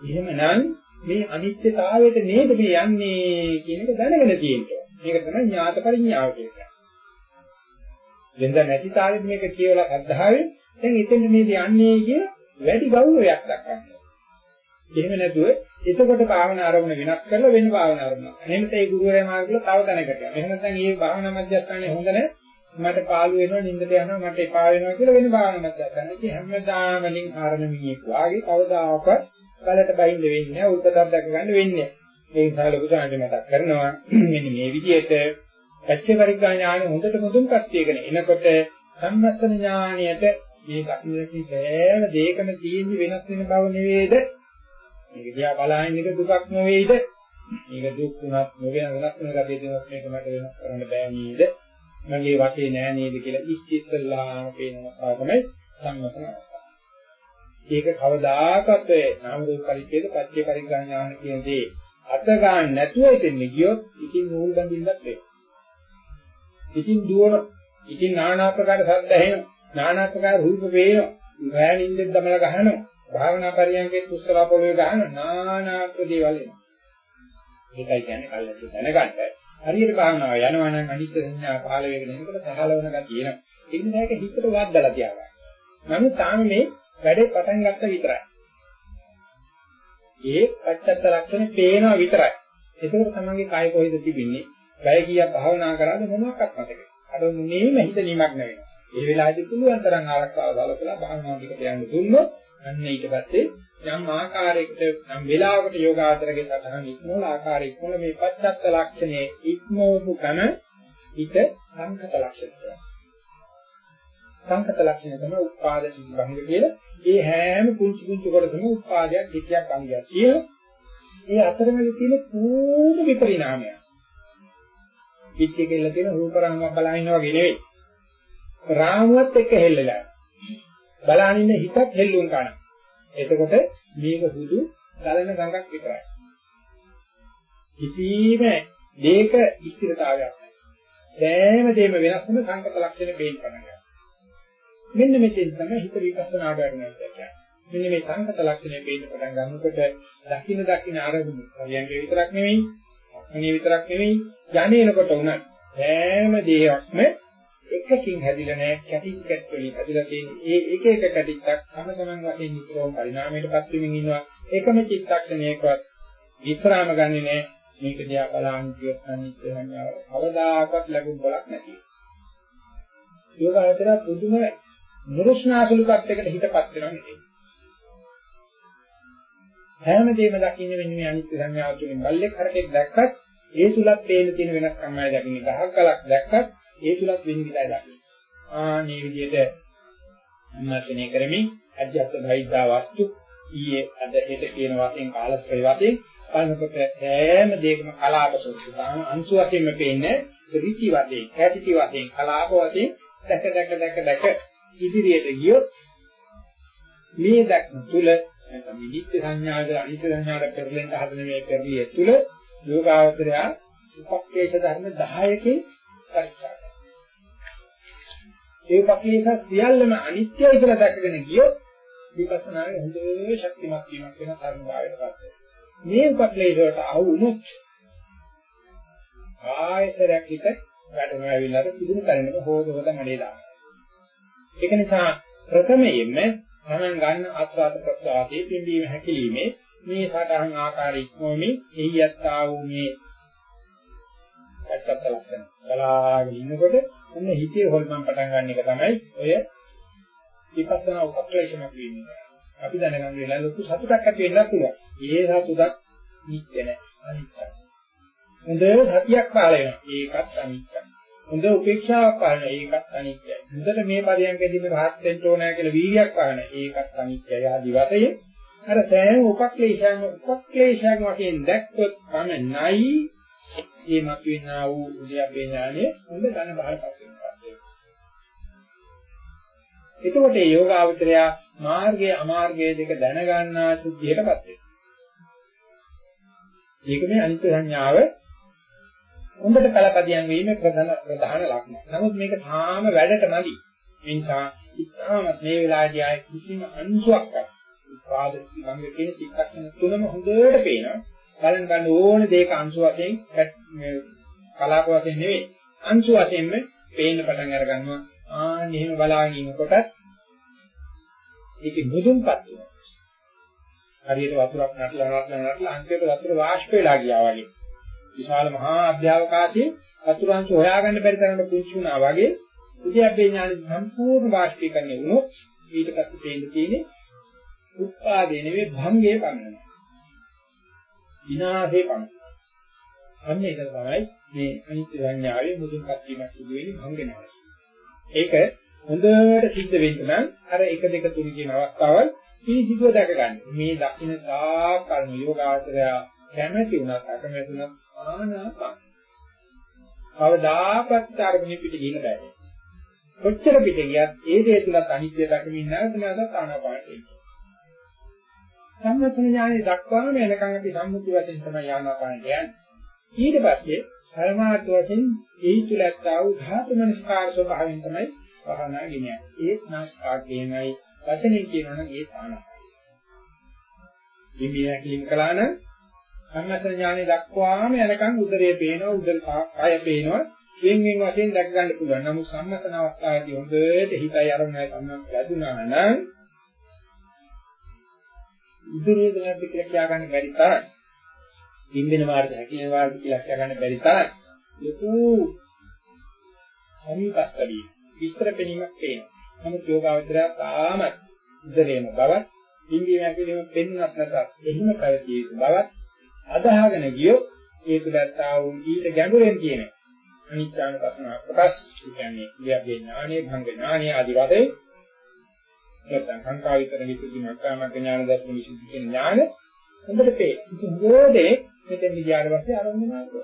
එහෙමනම් මේ අනිත්‍යතාවයට නේද මේ යන්නේ කියන එක දැනගෙන තියෙනවා. මේක තමයි ඥාත පරිඥාව කියන්නේ. වෙනද නැති තාලෙත් මේක කියවලා අද්ධාවේ දැන් එතෙන්ද නේද යන්නේ කිය වැඩි ගෞරවයක් දක්වනවා. එහෙම නැතුව එතකොට භාවනා ආරම්භන වෙනස් කරලා වෙන භාවනා ආරම්භන. එහෙනම් ඒ ගුරුවරයා මාර්ගවල තව තැනකට යනවා. එහෙම නැත්නම් මේ භාවනා මධ්‍යස්ථානේ හොඳ නැහැ. මට පාළු වෙනවා නිින්දට යනවා මට එපා වෙනවා කියලා වෙන භාවනා මධ්‍යස්ථාන. ඉතින් හැමදාම වලින් ආරණමියෙක් වාගේ කවදාකවත් බලට බහින්න වෙන්නේ නැහැ. උල්පතක් දැක ගන්න වෙන්නේ නැහැ. ඒ නිසා ලොකු සාංශ මතක් කරනවා මෙන්න මේ විදිහට පච්ච පරිග්ගා ඥානෙ හොඳට මුදුන්පත් වේගෙන එනකොට සම්මස්තන ඥානියට මේ කටිනකි සෑම දෙයකම තියෙන වෙනස් වෙන බව නෙවෙයිද මේක දිහා බලහින් එක දුකක් නෙවෙයිද මේක දුක් තුනක් නොවෙන වෙනස් වෙන ගතිය දෙනවත් මේක මට වෙනස් කරන්න බෑ නේද මගේ වශයෙන් නෑ නේද කියලා ඉස්තිස්සලාම පේනවා තමයි සම්මතන ඒක කවදාකවත් ඒ නාම රූප පරිච්ඡේද පත්‍ය පරිග්‍රහ ඥාන කියන දේ අත ගන්න නැතුව ඉතින් ගියොත් ඉතින් නූල් බඳින්නත් වෙනවා. ඉතින් දුවන ඉතින් নানা ආකාර ශබ්ද ඇහෙනවා. নানা ආකාර රූප පේනවා. රැණින්දෙන් දමල ගහනවා. භාවනා පරියන්කේ කුස්සලා පොළවේ ගහන নানা ප්‍රදේවල් එනවා. ඒකයි කියන්නේ කල්ලාතු දැනගන්න. හරියට භාවනාව යනවා නම් අනිත්‍ය සංඥා පහළ වෙගෙන එනකොට සහලවන ගතිය එනවා. ඒ නිසා ඒක හිතට වද්දලා තියාගන්න. නමුත් තාම මේ වැඩේ පටන් ගත්ත විතරයි. ඒ පච්චත්ත ලක්ෂණ පේනවා විතරයි. ඒකෝට තමන්ගේ කය කොහෙද තිබෙන්නේ? වැය කීයක් භාවනා කරාද මොනවාක්වත් මතකයි. අර මුනේම හිත නිමග්න වෙනවා. ඒ වෙලාවේදී පුළුවන් තරම් ආරක්ෂාව සලසලා භාවනාව ටික යන්න දුන්නොත් අන්න ඊට පස්සේ යම් ආකාරයකට යම් වෙලාවකට යෝගාචරයේ සතහන් ඉක්මවල ආකාරය ඉක්මවල මේ පච්චත්ත ලක්ෂණයේ ඉක්මවපු කම හිත සංකත ලක්ෂණ කරනවා. සංකත ලක්ෂණ තමයි උපාද සිද්ධ කියලා ඒ හැම කුංචි කුංචි කොටසම උත්පාදයක් දෙකක් අංගයක් තියෙනවා. ඒ අතරමැද තියෙන පූර්ණ විපරිණාමයක්. පිටිය කෙල්ල තියෙන රූප රාමුවක් බලන ඉන්නවා වගේ නෙවෙයි. රාමුවත් එක්ක හෙල්ලලා. බලන ඉන්න හිතත් හෙල්ලුම් කරනවා. එතකොට මේක සුදු ගලන ගඟක් විතරයි. කිසිම දෙයක ස්ථිරතාවයක් නැහැ. සෑම දෙයක්ම වෙනස් වෙන සංකත ලක්ෂණ බේන් කරනවා. මෙන්න මෙතෙන් තමයි හිත විපස්සනාට වැඩෙනවා කියන්නේ. මෙන්න මේ සංකත ලක්ෂණය පේන්න පටන් ගන්නකොට දකින්න දකින්න ආරම්භ හරියන්නේ විතරක් නෙවෙයි, අනේ විතරක් නෙවෙයි, යන්නේනකොට උනත් හැම දෙයක්ම එකකින් හැදිලා නැහැ, කැටික් කැට් වලින් හැදිලා තියෙන. ඒ එක එක කැටික්ක් තම තමන් වශයෙන් නිතරම පරිණාමයටපත් වෙමින් ඉන්නවා. එකම චිත්තක්ෂණයකවත් විස්රාම ගන්නෙ නැහැ. මේක දිහා බලන් කියොත් අනිත්‍ය සංඥාව අවදාකත් ලැබුම් බලක් නැති. යෝගාචර පුදුම නුරුස්නාසුළු පැත්තකට හිතපත් වෙනවා නෙවෙයි. හැම දෙයක්ම දකින්න වෙන්නේ මේ අනිත්‍ය සංඥාව තුළින් බල්ලෙක් හරකෙක් දැක්කත් ඒ තුලත් පේන තියෙන වෙනස්කම්මයි දකින්නේ. ගහක් ගලක් දැක්කත් ඒ තුලත් වෙන විදිහයි දකින්නේ. ආ මේ විදිහට විමර්ශනය කරමින් අධ්‍යාත්ම බහිද්දා වස්තු ඊයේ අද හෙට කියන වශයෙන් කාලස්ත්‍රය වශයෙන් බලනකොට හැම දෙයකම කලාප සූත්‍රතාන අංශු වශයෙන්ම පේන්නේ ඍති වශයෙන්, කැටිති වශයෙන්, කලාප වශයෙන් දැක දැක දැක දැක ඉදිරියට ගියොත් මේ දැක්ම තුල නැත්නම් නිත්‍ය සංඥාද අනිත්‍ය සංඥාට පෙරලෙන්න හදන මේ පෙරලිය තුල යෝගාවචරය උපක්ලේශ ධර්ම 10කින් පරික්ෂා කරනවා. ඒ උපක්ලේශ සියල්ලම අනිත්‍යයි කියලා දැකගෙන ගියොත් විපස්සනාවේ හොඳ ශක්තිමත් වීමක් වෙන කර්මභාවයට පත් වෙනවා. මේ උපක්ලේශ වලට අහු වුණොත් ආයතරයක් හිත වැඩම ඇවිල්ලා තිබුණු කරිනක හොද හොද මඩේ දානවා. ඒක නිසා ප්‍රථමයෙන්ම තමන් ගන්න ආස්වාද ප්‍රසආදී පිම්බීම හැකිලිමේ මේ සටහන් ආකාර ඉක්මවමින් එහියත්තා වූ මේ පැත්තත් ලක්ෂණ බලාගෙන ඉන්නකොට ඔන්න හිතේ හොල්මන් පටන් ගන්න එක තමයි ඔය විපස්සනා උපක්ලේශනක් වෙන්නේ. අපි දැනගන්න වෙලාව ලොකු සතුටක් ඇති වෙන්නත් පුළුවන්. ඒ සතුටක් නිත්‍ය නැහැ. අනිත්‍යයි. හොඳ සතියක් පහළ වෙනවා. ඒකත් අනිත්‍යයි. හොඳ උපේක්ෂාවක් පහළ වෙනවා. ඒකත් අනිත්‍යයි. හොඳට මේ පරියන්කදී රහත් වෙන්න ඕනෑ කියලා වීර්යයක් පහළ වෙනවා. ඒකත් අනිත්‍යයි. ආදි වශයෙන් අර සෑම උපක්ලේශයන් උපක්ලේශයන් වශයෙන් දැක්කොත් තමයි මේ මතුවෙනා වූ උද්‍යප්පේ ඥානෙ හොඳ ධන බහල්පත් වෙනවා. එතකොට මේ යෝගාවචරය මාර්ගය අමාර්ගය දෙක දැනගන්නා සුද්ධියටපත් වෙනවා. මේක මේ අනිත්‍ය සංඥාව හොඳට කලපදියම් වීමේ ප්‍රධාන ප්‍රධාන ලක්ෂණ. නමුත් මේක තාම වැඩට නැදි. ඒ නිසා ඉතාමත් මේ වෙලාවේදී ආයේ කිසිම අංශුවක් පාද භංග කියන චිත්තක්ෂණ තුනම හොඳට පේනවා. බලන් ගන්න ඕන දෙයක අංශු වශයෙන් කලාප වශයෙන් නෙවෙයි අංශු වශයෙන්ම පේන්න පටන් අර ගන්නවා. ආන්න එහෙම බලාගෙන ඉන්නකොට ඒකේ මුදුන්පත් වෙනවා. හරියට වතුරක් නටලා නටලා නටලා අන්තිමට වතුර වාෂ්ප වෙලා ගියා වගේ. විශාල මහා අභ්‍යවකාශයේ වතුර අංශ හොයාගන්න බැරි තරමට පුංචි වුණා වගේ උද්‍යප්පේ ඥාන සම්පූර්ණ වාෂ්පීකරණය වුණොත් ඊට පස්සේ තේින්න තියෙන්නේ උත්පාදේ නෙවෙයි භංගේ පන්නන. විනාශේ පන්නන. අන්න ඒක තමයි මේ අනිත්‍ය සංඥාවේ මුදුන්පත් වීමක් සිදු වෙන්නේ භංගනාවයි. ඒක හොඳට සිද්ධ වෙන්න නම් අර 1 2 3 කියන අවස්ථාවල් පිළිසිදුව දැක ගන්න. මේ දක්ෂින තා කර්ම යෝගාචරය කැමැති වුණත් අකමැති වුණත් ආනාපාන. කවදාකවත් අරමුණේ පිට ගිහින් බෑ. කොච්චර පිට ගියත් ඒ දේ තුලත් අනිත්‍ය දකින්න නැවත නැවතත් ආනාපානට එන්නේ. සම්මතන ඥානෙ දක්වාම එනකන් අපි සම්මුති වශයෙන් තමයි ආනාපානට යන්නේ. ඊට පස්සේ පරමාර්ථ වශයෙන් ඒ තුලත් ආ වූ ධාතු මනස්කාර ස්වභාවයෙන් තමයි වහනා ගෙනියන්නේ. ඒ නාස්කාගේමයි වචනේ කියනවනම් ඒ තානාපයි. ඉමිය කියන කලාන සම්මත ඥානෙ දක්වාම යනකම් උදරයේ පේනවා උදර කාය පේනවා වෙන වෙන වශයෙන් දැක ගන්න පුළුවන්. නමුත් සම්මතන අවස්ථාවේදී හොඳට හිතයි අරමුණයි සම්මත ලැබුණා නම් උදරයේ දැනත් කියලා කියා ගන්න බැරි තරම්. ඉන්දින මාර්ග හැකින මාර්ග කියලා කියා ගන්න බැරි තරම්. ලොකු සමීපස්තරිය විස්තර පෙනීමක් පේනවා. නමුත් යෝගාවචරය තාමත් ඉදලේම බවත්, ඉන්දිය හැකීම පෙන්වන්නත් නැතත් එහිම පැවතිය යුතු බවත් අදහගෙන ගියොත් ඒ තුලත් ආ වූ ඊට ගැඹුරෙන් කියන අනිත්‍යන ප්‍රශ්න කොටස් කියන්නේ විද්‍යාවේ ඥානෙ, භංග ඥානෙ ආදී වශයෙන් නැත්නම් සංකා විතර විසුද්ධි මක්කාමක ඥාන දර්ශන විසුද්ධි කියන ඥාන හොඳට පේ. ඉතින් ගෝදේ මෙතෙන් ගියාට පස්සේ අරමුණ මාර්ගය.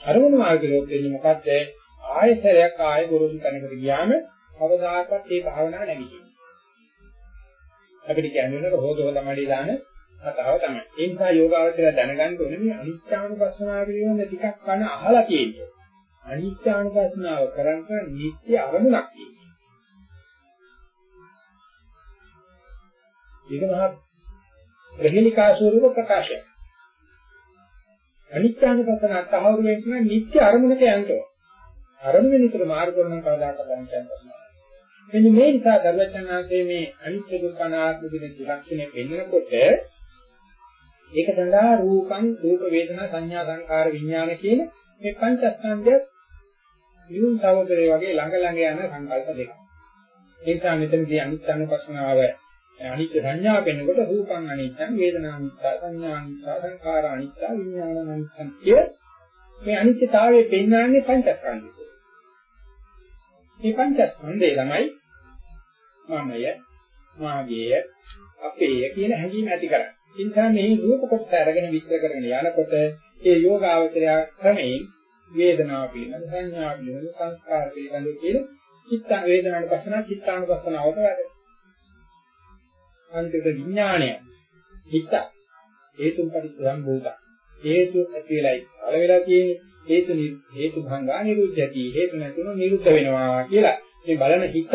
අරමුණ මාර්ගය කියන්නේ මොකද්ද? ආයතරයක් ආය ගුරුසු තැනකට ගියාම කවදාකවත් මේ භාවනාව නැගිටින්නේ. අපිට කියන්නේ රෝධව තමයි දාන කතාව තමයි. ඒ නිසා යෝගාවචරය දැනගන්න ඕනේ මේ අනිත්‍යානුපස්සනාව පිළිබඳ ටිකක් කන අහලා තියෙන්නේ. අනිත්‍යානුපස්සනාව කරන්නේ නිත්‍ය අරමුණක් කියන්නේ. ඒක මහා ප්‍රහේලිකා ස්වරූප ප්‍රකාශයක්. අනිත්‍යානුපස්සනාව තහවුරු වෙන්න නිත්‍ය අරමුණක යන්න ඕන. අරමුණ විතර මාර්ග කරන කවදාකවත් දැනගන්න බෑ. මෙන්න මේ නිසා දර්ශනාංශයේ මේ අනිත්‍ය දුක්ඛ අනාත්ම කියන ත්‍රිලක්ෂණය පෙන්වනකොට ඒක සඳහා රූපං රූප වේදනා සංඥා සංකාර විඥාන කියන මේ පංචස්කන්ධය නියුන් සහෝදරය වගේ ළඟ ළඟ යන සංකල්ප දෙකක්. ඒ නිසා මෙතනදී අනිත්‍ය අනුපස්සනාව අනිත්‍ය සංඥා පෙන්වනකොට රූපං අනිත්‍යං වේදනා අනිත්‍ය සංඥා අනිත්‍ය සංකාර අනිත්‍ය විඥාන අනිත්‍ය කිය මේ අනිත්‍යතාවයේ පෙන්වන්නේ පංචස්කන්ධය. මේ පංචස්කන්ධය තමයි මමය, මාගේය, අපේය කියන හැඟීම ඇති කරන්නේ. ඒ නිසා මේ රූප කොටස අරගෙන විස්තර කරගෙන යනකොට ඒ යෝගාවචරය ක්‍රමයෙන් වේදනාව පිළිබඳ සංඥා පිළිබඳ සංස්කාර පිළිබඳ කියන චිත්ත වේදනාන පස්සන චිත්තානුපස්සනාවට වැඩ. අන්තිම විඥාණය. හිත හේතුන් පරිසම්භූත හේතු ඇතිලයි පළ වෙලා තියෙන්නේ. හේතු හේතු භංගා නිරුද්ධති හේතු නැතුන නිරුද්ධ වෙනවා කියලා. මේ බලන හිතක්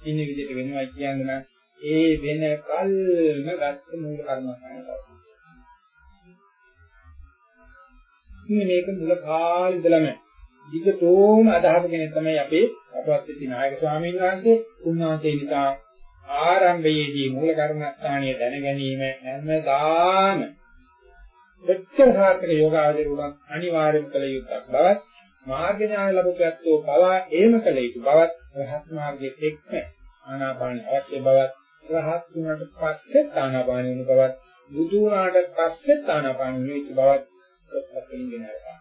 ඉන්න විදිහට වෙනවා කියන්නේ නම් ඒ වෙන කල්ම ගත්ත මූල කර්මස්ථානය තමයි. මේක මුල කාලේ ඉඳලම දිගටම අදහගෙන තමයි අපේ අපවත් සිටි නායක ස්වාමීන් වහන්සේ උන්වහන්සේ නිසා ආරම්භයේදී මූල කර්මස්ථානීය දැන ගැනීම හැමදාම එච්චර සාර්ථක යෝගාවචර උනත් අනිවාර්යම කළ යුත්තක් බවත් මාර්ග ඥාන ලැබුපැත්තෝ පවා ඒම කළ යුතු බවත් රහත් මාර්ගයේ එක්ක ආනාපාන අවශ්‍ය බවත් රහත් වුණාට පස්සේ ආනාපාන වෙන බවත් බුදු වුණාට පස්සේ ආනාපාන වෙන බවත් ප්‍රත්‍යක්ෂයෙන් වෙනවා.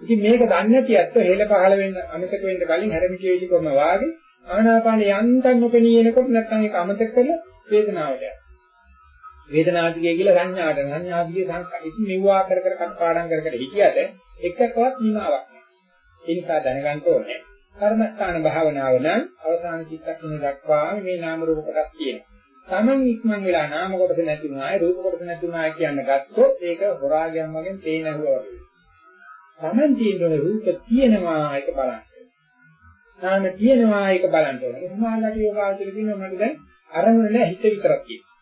ඉතින් මේක දන්නේ නැති අත්ව හේල පහල වෙන්න අමතක වෙන්න කලින් හැරමිටිය විසි කරනවා වාගේ ආනාපාන යන්තම් නොපෙනී එනකොට නැත්නම් ඒක අමතක කරලා වේදනාවට යනවා. වේදනාදිගේ කියලා සංඥාට සංඥාදිගේ සංස්කාර ඉතින් මෙවුවා කර කර කටපාඩම් කර කර හිටියට එකකවත් නිමාවක් නැහැ. ඒ නිසා දැනගන්න ඕනේ කර්මස්ථාන භාවනාව නම් අවසාන චිත්තක්ෂණ දක්වා මේ නාම රූප කොටස් තියෙනවා. Taman ඉක්මන් වෙලා නාම කොටස නැති වුණායි රූප කොටස නැති වුණායි කියන ගත්තොත් ඒක හොරාගයන් වගේ පේන හුවා වගේ. Taman තියෙන රූප තියෙනවා ඒක බලන්න. නාම තියෙනවා ඒක බලන්න ඕනේ. සමානලට යෝගාවචර කියනවා මට දැන් අරමුණ නැහැ හිත විතරක් තියෙනවා.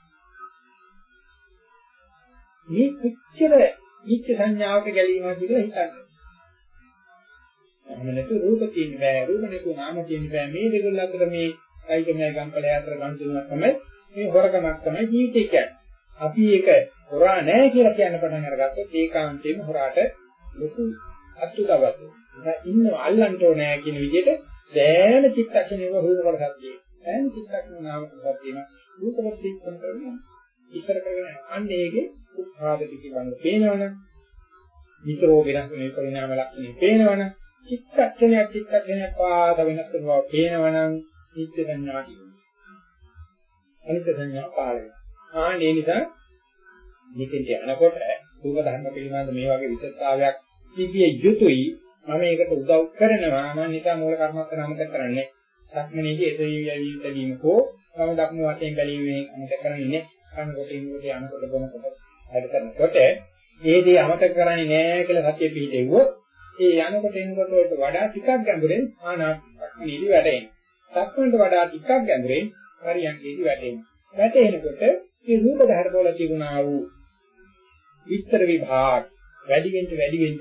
මේ කොච්චර නිත්‍ය සංඥාවට ගැලීමක් කියලා හිතන්න. එහෙම නැතු රූප තියෙන්න බෑ රූප නැතු නාම තියෙන්න බෑ මේ දෙකල අතර මේ කයිකමයි ගම්පලය අතර ගන්න තුනක් තමයි මේ හොරකමක් තමයි ජීවිතය කියන්නේ. අපි ඒක හොරා නැහැ කියලා කියන්න පටන් අරගත්තොත් ඒකාන්තයෙන්ම හොරාට ලොකු අත්ුතවක්. ඉන්න අල්ලන්න ඕනේ කියන විදිහට සෑම චිත්තක්ෂණයක රූප කොටසක් තියෙනවා. සෑම චිත්තක්ෂණයක නාම කොටසක් තියෙනවා. රූප කොටස ඉක්මන කරනවා. ඉස්සර කරගෙන අන්න ඒකේ උත්පාද පිටිබඳ පේනවනම් නිතරම වෙනස් වෙන පරිණාම ලක්ෂණ පේනවනම් චිත්තක්ෂණයක් චිත්තක්ෂණයක් පාද වෙනස් කරනවා පේනවනම් නිත්‍ය සංඥා කියනවා. අනිත්‍ය සංඥා පාල වෙනවා. ආ මේ නිසා මෙතෙන්ට යනකොට රූප ධර්ම පිළිබඳ මේ වගේ විශේෂතාවයක් තිබිය යුතුයි. මම ඒකට උදව් කරනවා. මම නිසා මූල කර්මස්ථ නාමක කරන්නේ. සක්මනේදී එසවි යවි තැබීම කෝ මම දක්න වශයෙන් බැලීමේ අමතක කරන්නේ කනකොට ඉන්නකොට යනකොට බොනකොට වැඩ කරනකොට ඒ දේ අමතක කරන්නේ නැහැ කියලා සත්‍ය පිළිදෙව්වොත් ඒ යනකොට එනකොට වලට වඩා ටිකක් ගැඹුරෙන් ආනාපානීදී වැඩෙනවා. සක්මන්ට වඩා ටිකක් ගැඹුරෙන් පරියන්කේදී වැටෙනවා. වැටෙනකොට මේ රූප ධර්ම වල තිබුණා වූ විස්තර විභාග වැඩි වෙන්න වැඩි වෙන්න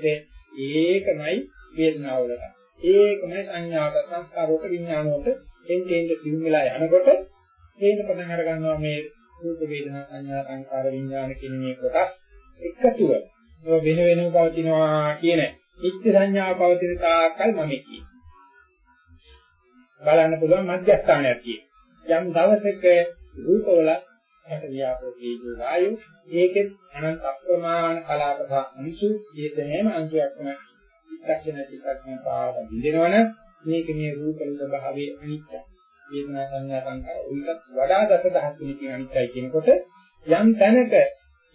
ඒකමයි වේදනාව වලට. ඒකමයි සංඥාවට සංස්කාරවලට විඥානවලට එන්නේ එන්නේ සිවුම් වෙලා යනකොට තේන පටන් අර ගන්නවා මේ රූප වේදනා සංඥා සංකාර විඥාන කියන මේ කොටස් එකතුව වෙන වෙනම පවතිනවා කියන නිත්‍ය සංඥාව පවතින තාක්කල් මම කියන්නේ. බලන්න පුළුවන් මධ්‍යස්ථානයක් තියෙනවා. යම් දවසක රූපවල හට වියාපෝ තේජෝ වායු ඒකෙත් අනන්ත අප්‍රමාණ කලාපක අංශු ඒතනේම අංශයක්ම චිත්තක්ෂණ චිත්තක්ෂණ පාව බින්දනවන මේක මේ රූපවල ස්වභාවයේ අනිත්‍ය වේදනා සංඥා සංකාර උන්ට වඩා දසදහස් වෙනකින් අනිත්‍යයි කියනකොට යම් තැනක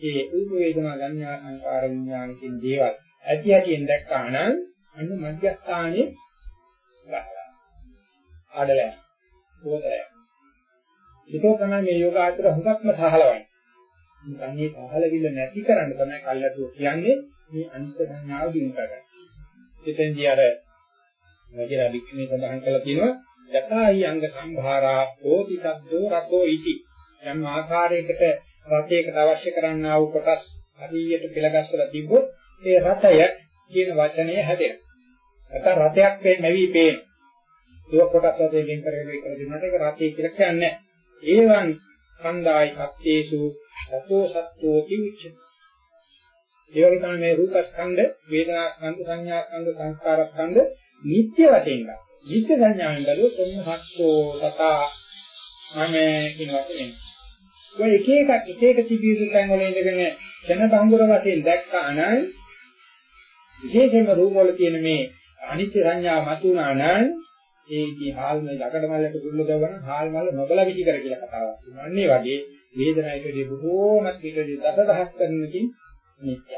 මේ රූප වේදනා සංඥා සංකාර විඥාන කියන දේවල් ඇති හැටියෙන් දැක්කා නම් අන්න මධ්‍යස්ථානයේ ආඩලය පොතය ඒක තමයි මේ යෝගාචර හුඟක්ම සහලවන්නේ. මේ සහලවිල්ල නැති කරන්න තමයි කල්යතුව කියන්නේ මේ අනිත් සංඥාව දිනු කරගන්න. එතෙන්දී අර නගිලා වික්‍රමී සඳහන් කළා තියෙනවා යථාහි අංග සම්භාරා හෝති සද්දෝ රතෝ ඉති. යම් ආකාරයකට රතයකට අවශ්‍ය කරන්නා වූ කොටස් හරියට පෙළගස්සලා තිබ්බොත් ඒ රතය කියන වචනය හැදෙනවා. නැත්නම් රතයක් මෙවි පේන. ඒක කොටස් වශයෙන් වෙන් කරගෙන ඉතර දෙන්නට ඒක රතය කියලා කියන්නේ නැහැ. ඒවං ස්කන්ධායි සත්‍යේසු සතෝ සත්‍යෝ කිවිච්ච. ඒ වගේ තමයි මේ රූප ස්කන්ධ, වේදනා ස්කන්ධ, සංඥා ස්කන්ධ, සංස්කාර ස්කන්ධ නිත්‍ය වශයෙන් ගන්න. නිත්‍ය සංඥාවෙන් බැලුවොත් ඔන්න සත්‍යෝ සතා මම කියන වචනේ. ඔය එක එක එක එක තිබිය යුතු තැන් වල ඉඳගෙන ජන බංගුර වශයෙන් දැක්කා නම් විශේෂයෙන්ම රූප වල තියෙන මේ අනිත්‍ය සංඥා මතුණා නම් ඒ ඉතින් හාල් මල් යකඩ මල්ලට ගුල්ල දවන හාල් මල් නොබල විදි කර කියලා කතාවක් තියෙනවා. අන්නේ වගේ වේදනායකදී බොහෝමත් පිටදී දසදහස් කරනකින් නිත්‍ය.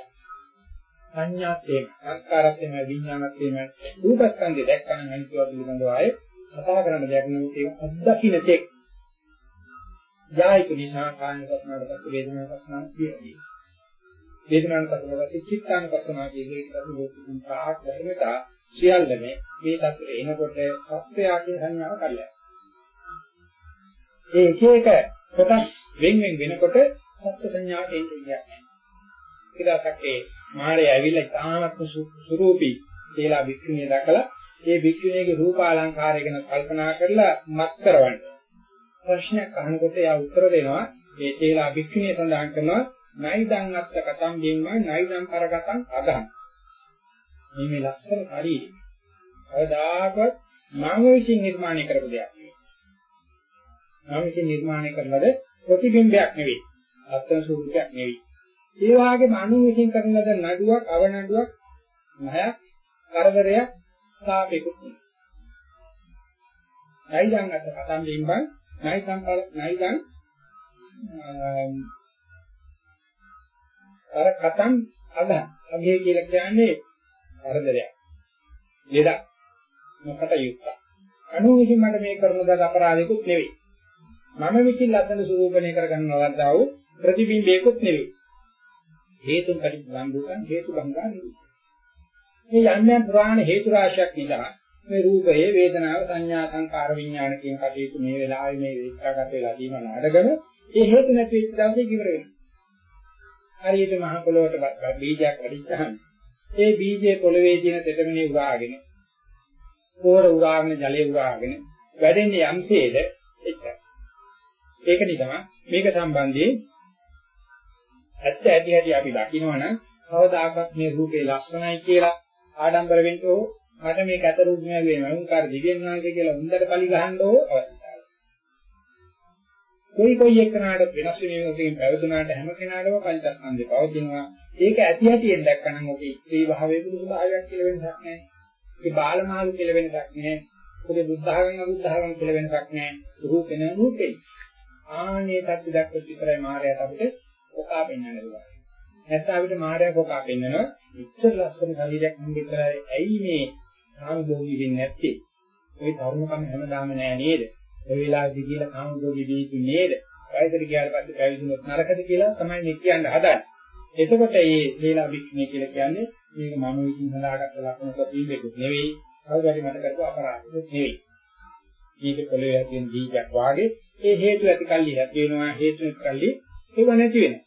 සංඥාත් එහෙම, සංස්කාරත් එහෙම, විඥානත් එහෙම, රූපස්කන්ධය දැක්කම අනිත්‍යව පිළිබඳව ආයේ කතා කරන්න දෙයක් නෙවෙයි ඒක අත්දකින්න තෙක්. යායික නිසා කායන පස්නාවට වේදනාව පස්නාව කියන්නේ. වේදනාන පස්නාවට චිත්තාන පස්නාව කියන්නේ ඒක තමයි ලෝකෙකින් පාක් දැකලා සියල්ලම මේ தත්ත්වයට එනකොට සත්‍යයගේ සංඥාව කල්යයි. ඒ එක එක කොටස් වෙන වෙන වෙනකොට සත්‍ය සංඥාවට එන්නේ කියන්නේ. ඊටසක්ේ මාරය ඇවිල්ලා තාමත් සුරූපී කියලා වික්‍රිනිය දැකලා ඒ වික්‍රිනියගේ රූපාලංකාරය ගැන කල්පනා කරලා මත් කරවන්න. ප්‍රශ්නයක් අහනකොට එයා උත්තර දෙනවා ඒ තේලා වික්‍රිනිය සඳහන් කරනවා නයිදං අත්ත කතම් බින්මා නයිදං කරගතං අදහං මේ මේ ලස්සන ශරීරය. කවදාකවත් මම විසින් නිර්මාණය කරපු දෙයක් නෙවෙයි. නම් විසින් නිර්මාණය කරලද ප්‍රතිබිම්බයක් නෙවෙයි. අත්න ස්වරූපයක් නෙවෙයි. ඒ වගේම අනු විසින් කරන ලද නඩුවක්, අවනඩුවක්, නහයක්, කරදරයක් සාපේකුත් නෙවෙයි. නයිදං අත කතම් බිම්බං නයිදං නයිදං අර කතම් අග අගේ කියලා කියන්නේ කරදරයක්. ලෙඩක්. මොකට යුක්ත. අනු විසින් මට මේ කරන දඩ අපරාධිකුත් නෙවෙයි. මම විසින් ලස්සන ස්වරූපණය කරගන්නවත් ආව ප්‍රතිබිම්බයකුත් නෙවෙයි. හේතුන් පරිබ්‍රංගුකන් හේතු බංගා නෙවෙයි. මේ යම්යන් පුරාණ හේතු රාශියක් නිසා මේ රූපයේ වේදනාව සංඥා සංකාර විඥාන කියන කටයුතු මේ වෙලාවේ මේ විස්තරගත වෙලා තියෙන නාඩගම ඒ හේතු නැති වෙච්ච දවසේ ඉවර වෙනවා. හරියට මහ පොළොවට බීජයක් වැඩිච්චහම ඒ බීජයේ පොළවේ තියෙන තෙතමනේ උරාගෙන පොර උරාගෙන ජලයේ උරාගෙන වැඩෙන්නේ යම්සේද එච්චරයි. ඒක නිසා මේක සම්බන්ධයෙන් ඇත්ත ඇති හැටි අපි දකිනවනම් කවදාකවත් මේ රූපේ ලස්සනයි කියලා ආඩම්බර වෙන්න ඕ මට මේක ඇත රූපයක් වෙනවා උන්කාර දිවෙන් වාගේ කියලා උන්දට පලි ගහන්න ඕ අවශ්‍යතාවය. කොයි කොයි එකනකට වෙනස් වෙන විදිහෙන් පැවතුනාට හැම කෙනාටම පංචස්කන්ධය පවතිනවා. ඒක ඇති ඇතිෙන් දැක්කනම් ඔබේ ස්ත්‍රී භාවයේ බුදු භාවයක් කියලා වෙනසක් නැහැ. ඒ බාලමාලු කියලා වෙනසක් නැහැ. ඔබේ බුද්ධඝම අබුද්ධඝම කියලා වෙනසක් නැහැ. රූප වෙන රූපේ. ආනේ තත්ති දක්වත් විතරයි මායයට අපිට කොකා පෙන්වන්න පුළුවන්. නැත්නම් අපිට මායя කොකා පෙන්වනවා. ඉච්ඡර ලස්සන ශරීරයක් නම් විතරයි. ඇයි මේ සානුභෝගී වෙන්නේ නැත්තේ? ඒ ධර්මකම හැමදාම නෑ නේද? ඒ වෙලාවේදී කියලා කාමභෝගී වෙන්නේ නේද? වයසට ගියාට පස්සේ පැවිදිුනොත් නරකද කියලා තමයි මේ කියන්න හදන්නේ. එතකොට මේ ලේලා වික්ෂණය කියලා කියන්නේ මේක මම විසින් හදාගත්ත ලක්ෂණ ප්‍රතිබිම්බයක් නෙවෙයි. කවුරුහරි මට කරපු අපරාධයක් නෙවෙයි. මේක පොළවේ ඇතින් දීජක් වාගේ ඒ හේතු ඇති කල්ලි ඇති වෙනවා හේතු නැති කල්ලි ඒව නැති වෙනවා.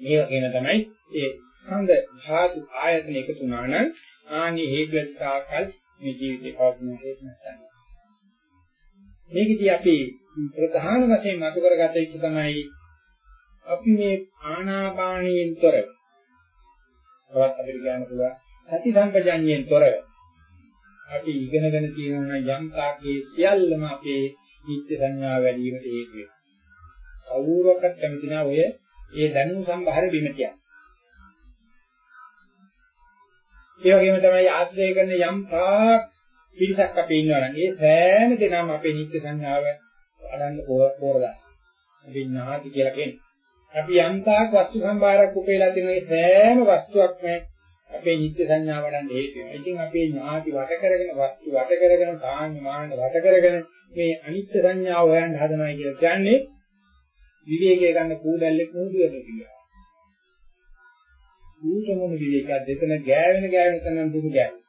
මේ වගේම තමයි ඒ ස්කන්ධ ධාතු ආයතන එකතු වුණා නම් ආනි හේතුස්සාකල් මේ ජීවිතේ පවතින හේතු නැත්නම් මේකදී අපි ප්‍රධාන වශයෙන් මතු කරගත යුතු තමයි අපි මේ ආනාපානියෙන් තොර තවත් අපිට කියන්න පුළුවන් සති සංකජඤ්ඤයෙන් තොර අපි ඉගෙනගෙන තියෙනවා යම් තාකේ සියල්ලම අපේ නිත්‍ය සංඥා වැඩි වීමට හේතු වෙනවා. කවුරුවක්වත් කැමති නැහැ ඔය ඒ දැනුම් සම්භාර බිම කියන්නේ. ඒ වගේම තමයි ආශ්‍රය කරන යම් තාක් පිරිසක් අපේ ඉන්නවනම් ඒ සෑම දෙනාම අපේ නිත්‍ය සංඥාව අඩන්න පෝරදා. අපි නාති කියලා කියන්නේ. අපි යම් තාක් වස්තු සම්භාරයක් උපේලා තියෙන ඒ සෑම වස්තුවක්ම අපේ නිත්‍ය සංඥාව වඩන්න හේතු වෙනවා. ඉතින් අපේ ඥාති වට කරගෙන වස්තු වට කරගෙන කාම මාන වට කරගෙන මේ අනිත්‍ය සංඥාව හොයන්න හදනවා කියලා කියන්නේ විවේකය ගන්න කූඩැල්ලේ කුඩුවට කියලා. ඌටමම විවේකයක් දෙතන ගෑවෙන ගෑවෙන තැන දුක ගෑවෙන.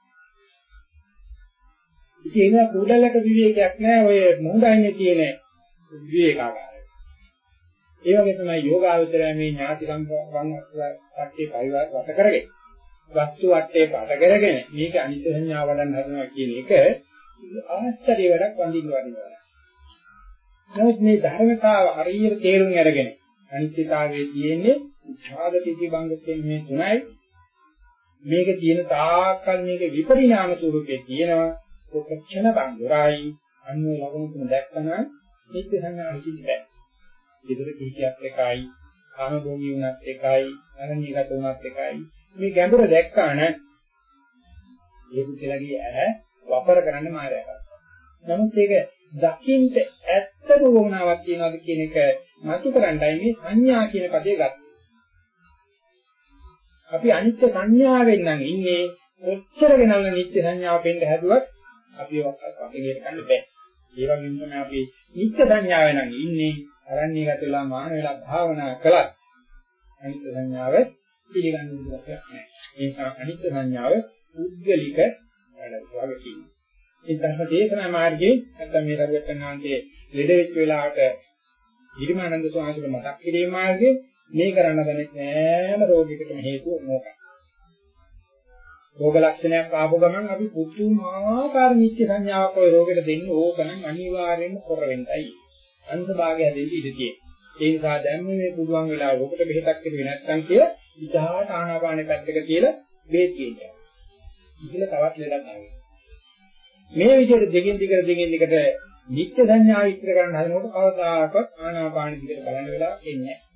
ඉතින් එනවා කුඩැල්ලට විවේකයක් නැහැ ඔය මොහොතයිනේ තියෙන විවේකාකාරය. ඒ වගේ තමයි යෝගාවචරය මේ ඥාති සංවං කට්ටේ පරිවාර වට කරගෙන වස්තු වටේ පාට කරගෙන මේක අනිත්‍ය සංඥාව වඩන්න හදනවා කියන එක ආශ්චර්ය වැඩක් වඳින්න වදිනවා. නමුත් මේ ධර්මතාව හරියට තේරුම් අරගෙන අනිත්‍යතාවයේ තියෙන්නේ ඡාදතිති බංගයෙන් මේ තුනයි මේක තියෙන තාක්කල් මේක විපරිණාම ස්වරූපේ තියෙනවා ඔක්ෂණ බංගුරයි අන්නේ ලකුණු තුන දැක්කම නිත්‍ය සංඥා හිතින් බෑ. ඒකට කීකියක් එකයි කාම භෝගී වුණත් එකයි අනන්‍යගත වුණත් එකයි මේ ගැඹුර දැක්කා නම් ඒ පුද්ගලගේ ඇහැ වපර කරන්න මායя කරනවා. නමුත් ඒක දකින්ට ඇත්තම වුණාවක් තියනවාද කියන එක මතු කරන්නයි මේ සංඥා කියන පදේ ගත්තේ. අපි අනිත්‍ය සංඥාවෙන් නම් ඉන්නේ ඔච්චර ගෙනල්න නිත්‍ය සංඥාව පෙන්න හැදුවත් අපි වගේ ගන්න බෑ. ඒ වගේම තමයි අපි නිත්‍ය සංඥාවෙන් නම් ඉන්නේ අරණ්‍යගත වෙලා මාන වෙලා භාවනා කළත් අනිත්‍ය සංඥාව පිළිගන්න විදිහක් නැහැ. ඒ නිසා අනිත්‍ය සංඥාව උද්ගලික වැඩ වගේ මේ ධර්ම දේශනා මාර්ගයේ නැත්නම් මේ රජකනාන්තයේ ලෙඩ වෙච්ච වෙලාවට ඉරිමානන්ද ස්වාමීන් මතක් කිරීම මාර්ගයේ මේ කරන්න ගන්නේ නෑම රෝගයකටම හේතුව මොකක්ද? රෝග ලක්ෂණයක් ආපු ගමන් අපි පුදුමාකාර නිත්‍ය සංඥාවක් ඔය රෝගෙට දෙන්නේ ඕකනම් අනිවාර්යයෙන්ම කර වෙන්නයි. අංශ භාගය දෙන්නේ ඉඳී. ඒ නිසා දැන් මේ පුළුවන් වෙලාව ඔකට බෙහෙතක් කිව්වේ නැත්නම් කිය ඉතහාට ආනාපානෙ පැත්තක තියලා බෙහෙත් කියනවා. ඉතින් තවත් ලෙඩක් ආවේ. මේ විදිහට දෙකින් දිගට දෙකින් දිගට නිත්‍ය සංඥා විස්තර කරන්න හදනකොට කවදාකවත් ආනාපාන දිගට බලන්න වෙලාවක් එන්නේ නැහැ.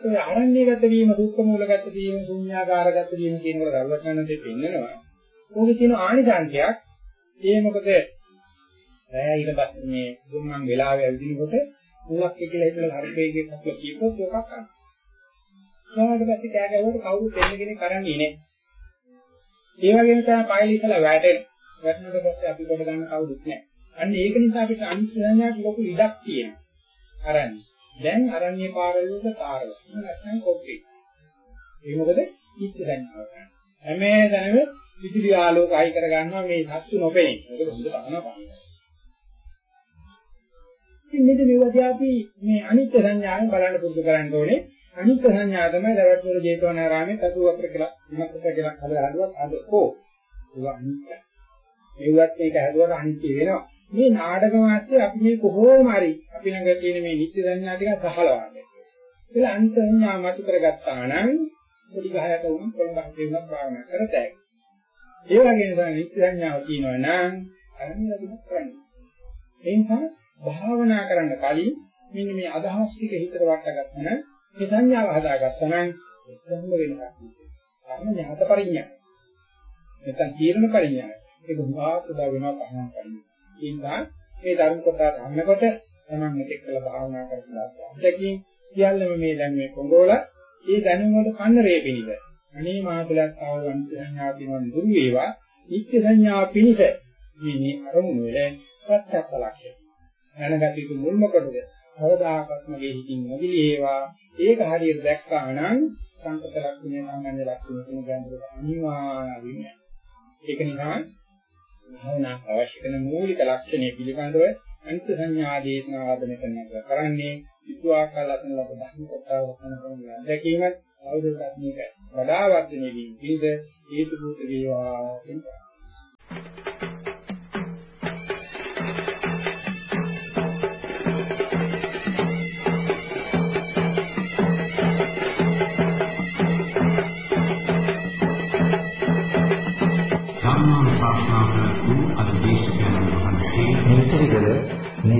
ඒ ආරණ්‍යගත වීම, දුක්ඛ මූලගත වීම, ශුන්‍යාකාරගත වීම කියනකොට රවටනන්දේ පෙන්නනවා. ඕකේ තියෙන ආනිසංශයක් ඒ මොකද රැය ඊට පස්සේ මේ දුම්මන් වෙලාවෙ ඇවිදිනකොට මුලක් කියලා හිතලා හරිපේගේ කපල කියපොත් ඔකක් ගන්න. ඊට පස්සේ කෑ ගැහුවට කවුරුත් එන්න කෙනෙක් කරන්නේ නැහැ. ඒ වගේම තමයි පයිල් ඉතලා වැටෙන. වැටෙනකොට පස්සේ අපි කොට ගන්න කවුරුත් නැහැ. අන්න ඒක නිසා අපිට අනිත්‍යඥාට ලොකු ඉඩක් තියෙනවා. අරන්නේ. දැන් අරන්නේ පාරවලට තාරව. නැත්නම් කොප්පේ. ඒ මොකද ඉච්ඡ සංඥාව ගන්න. හැමදැනම විදුලි ආලෝක අයි කර ගන්නවා මේ සත්තු නොපෙනේ. ඒක හොඳට අහනවා. ඉතින් මෙතන මේවාදී අපි මේ අනිත්‍ය සංඥාවෙන් බලන්න පුරුදු කරන්න ඕනේ. අනිත්‍ය සංඥා තමයි දවල්වල ජේතවනාරාමේ 84 කියලා 94 කියලා හදලා හදුවත් අද ඕ. ඒක අනිත්‍ය. මේවත් මේක හැදුවට අනිත්‍ය වෙනවා. මේ නාටක මාත්‍ය අපි මේ කොහොම හරි අපි ළඟ තියෙන මේ නිත්‍ය සංඥා ටික සහලවන්නේ. ඒක අනිත්‍ය සංඥා මතු කරගත්තා නම් පොඩි ගහයට වුණ කොළඹ හදේවත් භාවනා කරතයි. ඒ වගේම තමයි නිත්‍ය සංඥාව කියනවා නම් අනිවාර්යයෙන්ම කරන්නේ. ඒ නිසා භාවනා කරන්න කලින් මෙන්න මේ අදහස් ටික හිතට වටගත්තා නම් මේ සංඥාව හදාගත්තා නම් එතනම වෙනවා. කර්ම ඥාත පරිඥා. නැත්නම් තීරණ පරිඥා. ඒක උදාහරණ උදා වෙනවා පහන පරිඥා. ඒ නිසා මේ ධර්ම කොටස අහනකොට තමන් මෙතෙක් කළ භාවනා කරලා අත්දැකීම් සියල්ලම මේ දැන් මේ කොංගෝල ඒ දැනුම වල කන්නරේ පිණිද අනේ මාතලක් ආවන් සංඥා පිනවන් දුරු වේවා. නිත්‍ය සංඥා පිණිස මේ අරමුණු වල ප්‍රත්‍යක්ෂ ලක්ෂය දැනගත යුතු මුල්ම කොටද අවදාකත් මගේ හිතින් නොදිලේවා ඒක හරියට දැක්කා නම් සංකත ලක්ෂණය සාමාන්‍ය ලක්ෂණ කියන ගැඹුරට අනිවාර්යයෙන්ම ඒක නිසා භාවනා අවශ්‍ය කරන මූලික ලක්ෂණය පිළිබඳව අනිත්‍ය සංඥා දේශනා ආදනය කරනවා කරන්නේ විතුආකාර ලක්ෂණ ලබ ධර්ම කොටාව වස්තන කරන දැකීමත් අවබෝධයක් මේක වඩා වර්ධනය වීම පිළිද හේතු භූත වේවා කියනවා